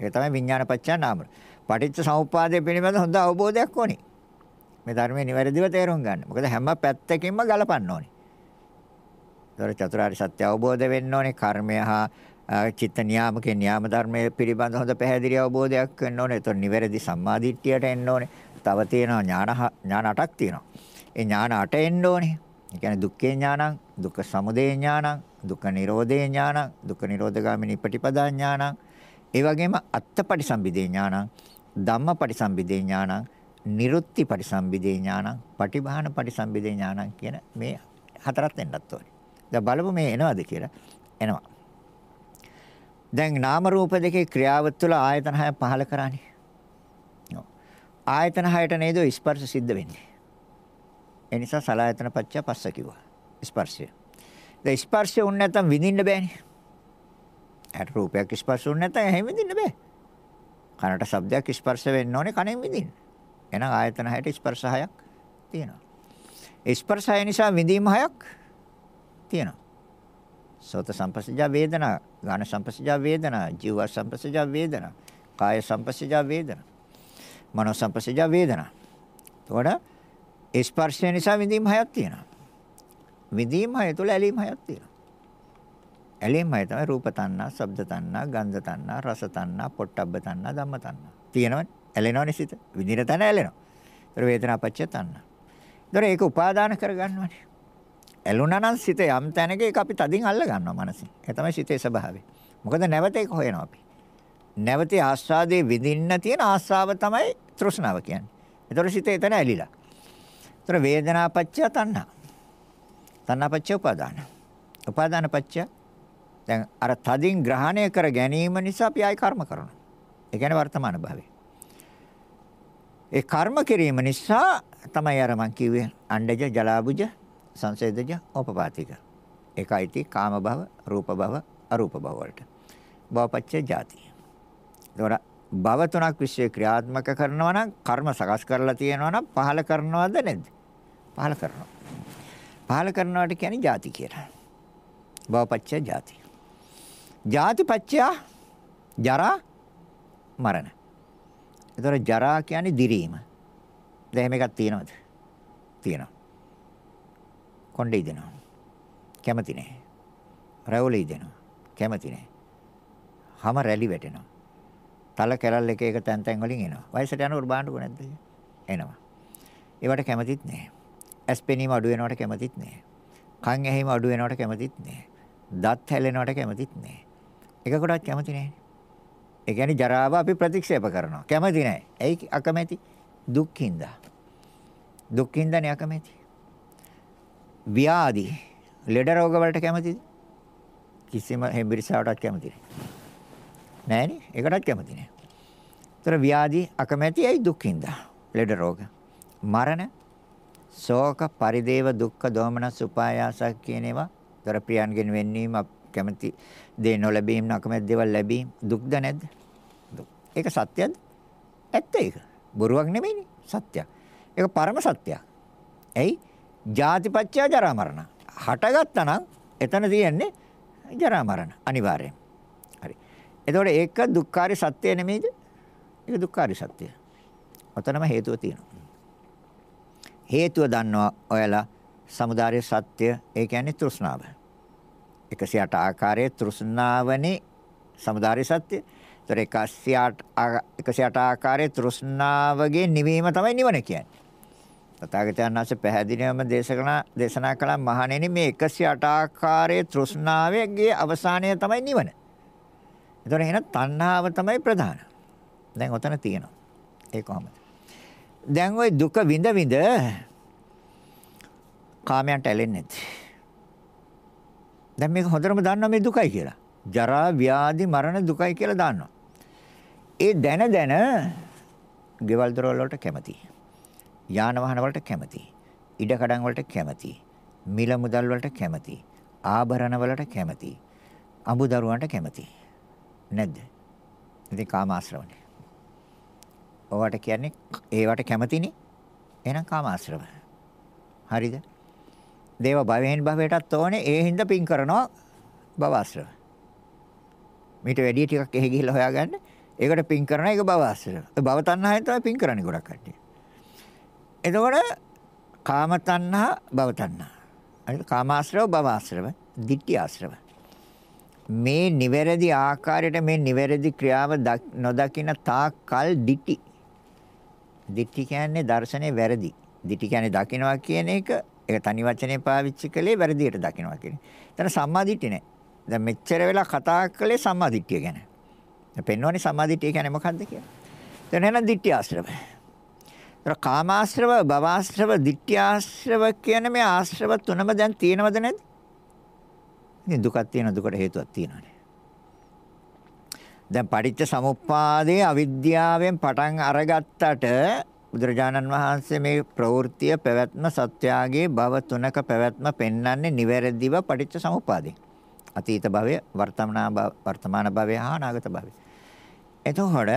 Speaker 1: ඒක තමයි විඥාන පත්‍යා නාම. පටිච්ච සමුප්පාදය පිළිබඳ හොඳ අවබෝධයක් ඕනේ. මේ ධර්මයේ නිවැරදිව තේරුම් ගන්න. මොකද හැම පැත්තකින්ම ගලපන්න ඕනේ. ඒතර චතුරාර්ය සත්‍ය අවබෝධ වෙන්න ඕනේ. කර්මය හා චිත්ත නියාමකේ න්යාම ධර්මයේ පිළිබඳ හොඳ පැහැදිලි අවබෝධයක් වෙන්න ඕනේ. ඒතොර නිවැරදි සම්මාදිට්ඨියට එන්න ඕනේ. තව තියෙනවා ඥාන ඥාන අටක් තියෙනවා. ඒ ඥාන අට එන්න ඕනේ. ඒ කියන්නේ දුක්ඛේ ඥානං, දුක්ඛ සමුදය ඥානං, දුක්ඛ නිරෝධේ ඥානං, දුක්ඛ නිරෝධගාමිනී පටිපදා ඥානං, ඒ වගේම අත්තපටිසම්භිදේ ඥානං, ධම්මපටිසම්භිදේ ඥානං, නිරුත්ති පටිසම්භිදේ ඥානං, පටිභාන පටිසම්භිදේ ඥානං කියන මේ හතරක් එන්නත් ඕනේ. දැන් බලමු මේ එනවද කියලා. එනවා. දැන් නාම රූප දෙකේ ක්‍රියාව තුළ ආයතන හය පහල කරානේ. ආයතන හයට නේද ස්පර්ශ සිද්ධ වෙන්නේ. ඒ නිසා සලආයතන පච්ච පස්ස කිව්වා. ස්පර්ශය. දැන් ස්පර්ශය උන් නැත්තම් විඳින්න බෑනේ. ඇට රූපයක් ස්පර්ශ උන් නැත්තම් එහෙම විඳින්න බෑ. කනට ශබ්දයක් ස්පර්ශ වෙන්න ඕනේ කනෙන් විඳින්න. එහෙනම් ආයතන හයට ස්පර්ශ හයක් තියෙනවා. ස්පර්ශ හය නිසා විඳීම හයක් තියෙනවා. සෝත සම්පස්සජා වේදනා, ගාන සම්පස්සජා වේදනා, ජීව සම්පස්සජා වේදනා, කාය සම්පස්සජා වේදනා, මනෝ සම්පස්සජා වේදනා. එතකොට ස්පර්ශය නිසා විඳීම් හයක් තියෙනවා. විඳීම් හය තුළ ඇලීම් හයක් තියෙනවා. ඇලීම් හය තමයි රූප තණ්හා, ශබ්ද තණ්හා, ගන්ධ තණ්හා, රස තණ්හා, පොට්ටබ්බ තණ්හා, ධම්ම තණ්හා. තියෙනවනේ. ඇලෙනවනේ සිත. විඳින තැන ඇලෙනවා. ඒතර වේදනා පච්චය තණ්හා. ඒතර ඒක උපාදාන කරගන්නවනේ. ඇලුනා නම් සිත යම් තැනක ඒක අපි තදින් අල්ල ගන්නවා මනසින්. ඒ තමයි සිතේ ස්වභාවය. මොකද නැවත ඒක හොයනවා අපි. නැවත ආස්වාදයේ විඳින්න තියෙන ආස්වාව තමයි තෘෂ්ණාව කියන්නේ. ඒතර සිතේ එතන ඇලිලා. ඒතර වේදනාපච්චය තණ්හා. තණ්හාපච්චය උපාදාන. උපාදානපච්චය දැන් අර තදින් ග්‍රහණය කර ගැනීම නිසා අපි ආයි කර්ම කරනවා. ඒ කියන්නේ වර්තමාන භාවය. ඒ කර්ම කිරීම නිසා තමයි අර මං කිව්වේ අණ්ඩජ ජලාබුජ සංසේදජ ඕපපාතික. ඒකයි ති කාම භව, රූප භව, අරූප භව වලට. භවපච්චය ජාති. ඒතොර භව තුනක් විශ්ව ක්‍රියාත්මක කරනවා නම් කර්ම සකස් කරලා තියෙනවා නම් පහල කරනවද නැද්ද? පහල කරනවා. පහල කරනවට කියන්නේ ජාති කියලා. භවපච්චය ජාති. ජාතිපච්චය ජරා මරණ. ඒතොර ජරා කියන්නේ දිරීම. දැන් මේකක් තියෙනවද? තියෙනවා. කොණ්ඩේ දෙනවා. කැමති නෑ. රැවුලේ දෙනවා. කැමති නෑ. හැම රැලි වැටෙනවා. තල කැරල් එක එක තැන් තැන් වලින් එනවා. වයසට යනකොට බාන්නකෝ නැද්ද? එනවා. ඒවට කැමතිත් නෑ. ඇස් පෙනීම අඩු වෙනවට කැමතිත් නෑ. කන් ඇහිම අඩු වෙනවට කැමතිත් නෑ. දත් හැලෙනවට කැමතිත් නෑ. එකකටවත් කැමති නෑ. ඒ කියන්නේ ජරාව අපි ප්‍රතික්ෂේප කරනවා. කැමති නෑ. ඇයි අකමැති? දුක්ඛින්ද. දුක්ඛින්දනේ අකමැති. ව්‍යාධි ලෙඩ රෝග වලට කැමතිද? කිසිම හෙම්බිරිසාවටත් කැමති නෑ. නෑනේ. ඒකටත් කැමති නෑ. ඒතර ව්‍යාධි අකමැති ඇයි දුක්ඛින්ද? ලෙඩ රෝග. මරණ ශෝක පරිදේව දුක්ඛ දෝමනස් උපායාස කියන ඒවා දර ප්‍රියන්ගෙන් වෙන්නීම කැමති දේ නොලැබීම නකමැති දේවල් ලැබීම දුක්ද නැද්ද? දුක්. ඒක සත්‍යද? ඇත්ත ඒක. බොරුවක් නෙමෙයිනේ. සත්‍යයක්. ඒක පරම සත්‍යයක්. ඇයි? ජාතිපච්චය ජරා මරණ. හටගත්තා නම් එතන තියෙන්නේ ජරා මරණ අනිවාර්යෙන්. හරි. එතකොට ඒක දුක්ඛාරි සත්‍ය නෙමෙයිද? ඒක දුක්ඛාරි සත්‍යය. ඔතනම හේතුව තියෙනවා. හේතුව දන්නවා ඔයාලා samudāri සත්‍ය ඒ කියන්නේ තෘෂ්ණාව. 108 ආකාරයේ තෘෂ්ණාවනේ samudāri සත්‍ය. ඒතර 108 108 ආකාරයේ තෘෂ්ණාවගේ නිවීම තමයි නිවන කියන්නේ. තථාගතයන් වහන්සේ පැහැදිලිවම දේශනා දේශනා කළා මහණෙනි මේ 108 ආකාරයේ තෘෂ්ණාවේගේ අවසානය තමයි නිවන. ඒතර එහෙනම් තණ්හාව තමයි ප්‍රධාන. දැන් ඔතන තියෙනවා. ඒ කොහොමද? දැන් ওই දුක විඳ විඳ කාමයන්ට ඇලෙන්නේ නැති. දැන් මේක හොඳටම දන්නවා මේ දුකයි කියලා. ජරා ව්‍යාධි මරණ දුකයි කියලා දන්නවා. ඒ දැන දැන ගෙවල් දොරවල් වලට කැමතියි. යාන වාහන වලට කැමති. ඉඩ කඩම් වලට කැමති. මිල මුදල් වලට කැමති. ආභරණ වලට කැමති. අඹ දරුවන්ට කැමති. නැද්ද? ඉතින් කාමාශ්‍රවනේ. ඔවට කියන්නේ ඒවට කැමතිනේ. එහෙනම් කාමාශ්‍රව. හරිද? දේව භවයෙන් භවයටත් ඕනේ ඒ හින්දා පින් කරනවා භවආශ්‍රව. මීට වැඩි ටිකක් එහෙ ගිහිල්ලා හොයාගන්න. ඒකට පින් කරන එක භවආශ්‍රව. භව තණ්හාවෙන් තමයි පින් කරන්නේ ගොඩක් කට්ටිය. එතකොට කාම තණ්හා භව තණ්හා. අනිත් කාමාශ්‍රව භවආශ්‍රව, ditthi ආශ්‍රව. මේ නිවැරදි ආකාරයට මේ නිවැරදි ක්‍රියාව නොදකින තාක් කල් ditthi. ditthi කියන්නේ දර්ශනේ වැරදි. ditthi කියන්නේ දකින්නවා කියන එක ඒක තනි වචනේ පාවිච්චි කළේ වැරදියට දකින්නවා කියන්නේ. එතන සම්මා දිට්ඨි නෑ. දැන් මෙච්චර වෙලා කතා කළේ සම්මා දිට්ඨිය ගැන. දැන් පෙන්වන්නේ සම්මා දිට්ඨිය කියන්නේ මොකක්ද කියලා. දැන් එහෙනම් ditthi ආශ්‍රව. ඒතර කාමාශ්‍රව, භවආශ්‍රව, ditth්‍යාශ්‍රව කියන මේ ආශ්‍රව තුනම දැන් තියෙනවද නැද්ද? ඉතින් දුකක් තියෙන දුකට හේතුවක් තියෙනවානේ. දැන් පටිච්ච සමුප්පාදයේ අවිද්‍යාවෙන් පටන් අරගත්තට බුදුරජාණන් වහන්සේ මේ ප්‍රවෘත්තිය පැවැත්ම සත්‍යාගේ භව තුනක පැවැත්ම පෙන්වන්නේ නිවැරදිව පටිච්ච සමුප්පාදේ. අතීත භවය, වර්තමාන වර්තමාන භවය හා අනාගත භවය. එතකොට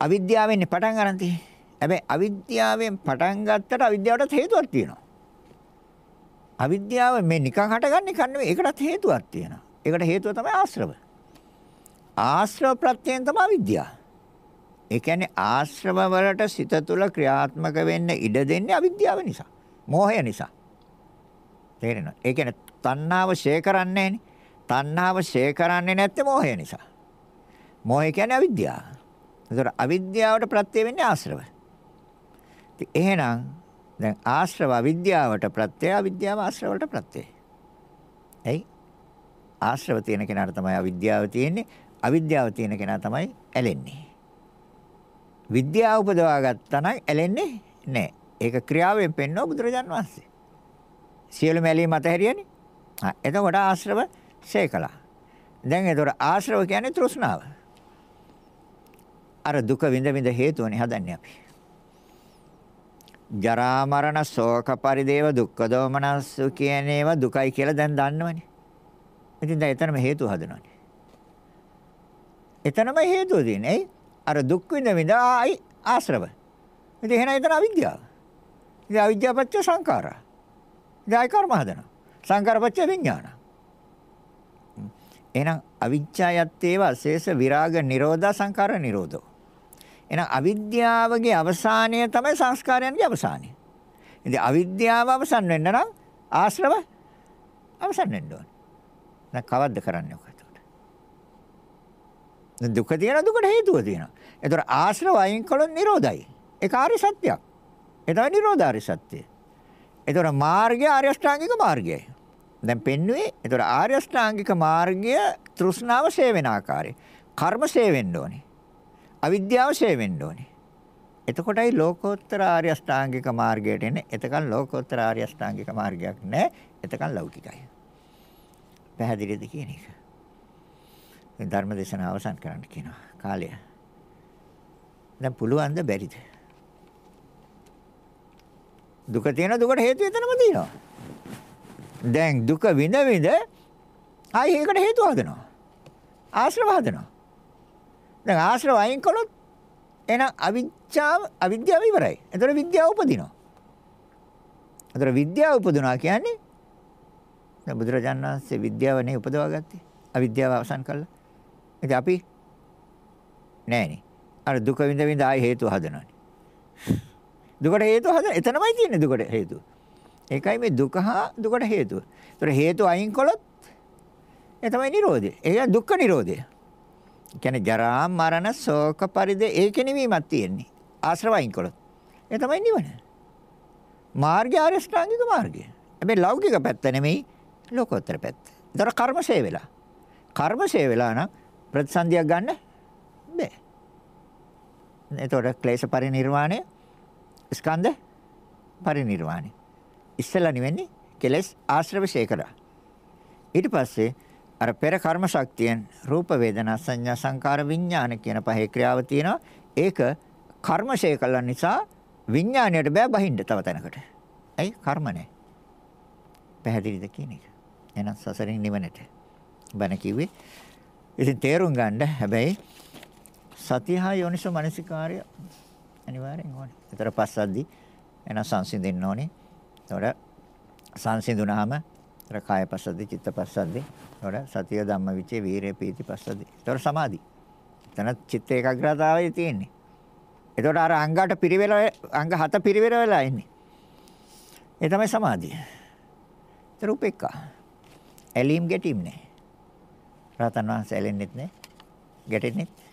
Speaker 1: අවිද්‍යාවෙන් පටන් ගන්න තියෙන්නේ. හැබැයි අවිද්‍යාවෙන් පටන් ගත්තට අවිද්‍යාවටත් හේතුවක් තියෙනවා. අවිද්‍යාව මේ නිකන් හටගන්නේ කන්නේ නෙවෙයි. ඒකටත් හේතුවක් තියෙනවා. ඒකට හේතුව තමයි ආශ්‍රව. ආශ්‍රව ප්‍රත්‍යයෙන් තමයි අවිද්‍යාව. ඒ කියන්නේ ආශ්‍රව වලට සිත තුළ ක්‍රියාත්මක වෙන්න ඉඩ දෙන්නේ අවිද්‍යාව නිසා. මෝහය නිසා. තේරෙනවද? ඒ කියන්නේ තණ්හාව ෂේ කරන්නේ නැහෙනි. තණ්හාව ෂේ කරන්නේ නැත්තේ මෝහය නිසා. මෝහය කියන්නේ අවිද්‍යාව. ඒතර අවිද්‍යාවට ප්‍රත්‍ය වෙන්නේ ආශ්‍රව. එහෙනම් දැන් ආශ්‍රව අවිද්‍යාවට ප්‍රත්‍යය අවිද්‍යාව ආශ්‍රවයට ප්‍රත්‍යයයි. එයි ආශ්‍රව තියෙන කෙනාට තමයි අවිද්‍යාව තියෙන්නේ. අවිද්‍යාව තියෙන කෙනා තමයි ඇලෙන්නේ. විද්‍යාව උපදවා ගත්තා නම් ඇලෙන්නේ නැහැ. ඒක ක්‍රියාවෙන් පෙන්වන බුදුරජාන් වහන්සේ. සියලු මැලීම් අතහැරියනේ. ආ එතකොට ආශ්‍රව ශේකලා. දැන් ඒතර ආශ්‍රව කියන්නේ තෘෂ්ණාව. අර දුක විඳ විඳ හේතුවනේ හදන්නේ අපි. ජරා මරණ ශෝක පරිදේව දුක්ඛ දෝමනස්සු කියන ඒවා දුකයි කියලා දැන් දන්නවනේ. ඉතින් දැන් එතනම හේතු හදනවානේ. එතනම හේතුව තියෙන්නේ. ඇයි? අර දුක් විඳ විඳ ආයි ආශ්‍රව. ඉතින් එහෙනම් එතන අවිද්‍යාව. ඉතින් අවිද්‍යාව පත්‍ය සංඛාරා. ඉතින් ආයි කර්ම හදනවා. සංඛාර පත්‍ය විඥාන. එහෙනම් අවිජ්ජායත් ඒව අශේෂ විරාග නිරෝධා සංඛාර නිරෝධෝ. එහෙනම් අවිද්‍යාවගේ අවසානය තමයි සංස්කාරයන්ගේ අවසානය. ඉතින් අවිද්‍යාව අවසන් වෙන්න නම් ආශ්‍රව අවසන් වෙන්න ඕනේ. නැත්නම් කවද්ද කරන්නේ ඔක එතකොට? දුක තියෙන දුකට හේතුව තියෙනවා. ඒතර ආශ්‍රව අයින් කළොත් නිරෝධයි. ඒක ආර්ය සත්‍යයක්. ඒ තමයි නිරෝධාරි සත්‍යය. ඒතර මාර්ගය ආර්ය අෂ්ටාංගික මාර්ගයයි. දැන් පෙන්වුවේ ඒතර ආර්ය අෂ්ටාංගික මාර්ගය තෘෂ්ණාව ෂේ වෙන ආකාරය. කර්ම ෂේ වෙන්න ඕනේ. අවිද්‍යාව ෂේ වෙන්න ඕනේ. එතකොටයි ලෝකෝත්තර ආර්ය අෂ්ටාංගික මාර්ගයට එන්නේ. එතකන් ලෝකෝත්තර ආර්ය අෂ්ටාංගික මාර්ගයක් නැහැ. එතකන් ලෞකිකයි. පැහැදිලිද කියන එක. මේ ධර්ම දේශනාව අවසන් කරන්න කියනවා. කාලය. දැන් පුළුවන්ද බැරිද? දුක තියෙන දුකට හේතු එතනම තියෙනවා. දැන් දුක විඳ විඳ ආයි ඒකට හේතු හදනවා. ආශ්‍රව හදනවා. දැන් ආශ්‍රව අයින් කළොත් එහෙනම් අවිද්‍යාව අවිද්‍යාව ඉවරයි. එතකොට විද්‍යාව උපදිනවා. එතකොට විද්‍යාව උපදිනවා කියන්නේ දැන් බුදුරජාණන් වහන්සේ විද්‍යාව නේ උපදවා ගත්තේ. අවිද්‍යාව අවසන් කළා. ඉතින් අපි නෑනේ. අර දුක විඳ විඳ ආයි හේතු හදනවානේ. දුකට හේතු හදන එතනමයි තියෙන්නේ දුකට හේතුව. ඒකයි මේ දුක හා දුකට හේතුව. ඒතර හේතු අයින් කළොත් ඒ තමයි Nirodha. ඒ දුක්ඛ Nirodha. කියන්නේ ජරා මරණ ශෝක පරිද ඒකේ නිවීමක් තියෙන්නේ. ආශ්‍රව අයින් කළොත්. ඒ තමයි නිවන. මාර්ගය ආරියෂ්ඨාංගික මාර්ගය. හැබැයි ලෞකික පැත්ත නෙමෙයි ලෝකෝත්තර පැත්ත. ඒතර කර්මශේ වෙලා. කර්මශේ වෙලා නම් ප්‍රතිසන්දියක් ගන්න බෑ. එතකොට ක්ලේශ පරිණිරවාණය ස්කන්ධ පරිණිරවාණය. ඉස්සෙල්ලා නිවෙන්නේ කෙලස් ආශ්‍රව ශේකරා. ඊට පස්සේ අර පෙර කර්ම ශක්තියෙන් රූප වේදනා සංඥා සංකාර විඥාන කියන පහේ ක්‍රියාව තියෙනවා. ඒක කර්ම ශේකලන නිසා විඥාණයට බෑ බහින්න තව තැනකට. ඇයි කර්ම නැහැ. පැහැදිලිද කියන එක. එහෙනම් සසරින් නිවනට. බණ කිව්වේ. ඉතින් තේරුම් ගන්න හැබැයි සතියහා යෝනිසෝ මනසිකාර්ය අනිවාර්යෙන් ඕනේ. ඒතර පස්සද්දි එන සංසිඳෙන්න ඕනේ. එතකොට සංසිඳුනහම අර කාය පස්සද්දි චිත්ත පස්සද්දි එතකොට සතිය ධම්ම විචේ වීරේ පීති පස්සද්දි. එතකොට සමාධි. එතන චිත්ත ඒකාග්‍රතාවය තියෙන්නේ. එතකොට අර අංගකට පිරිවෙල අංග හත පිරිවෙල වෙලා ඉන්නේ. ඒ තමයි සමාධිය. ඒතර උපේක්ඛා. ඇලීම් ගැටීම් නෑ. රහතන් වහන්සේ ඇලෙන්නෙත් නෑ. ගැටෙන්නෙත්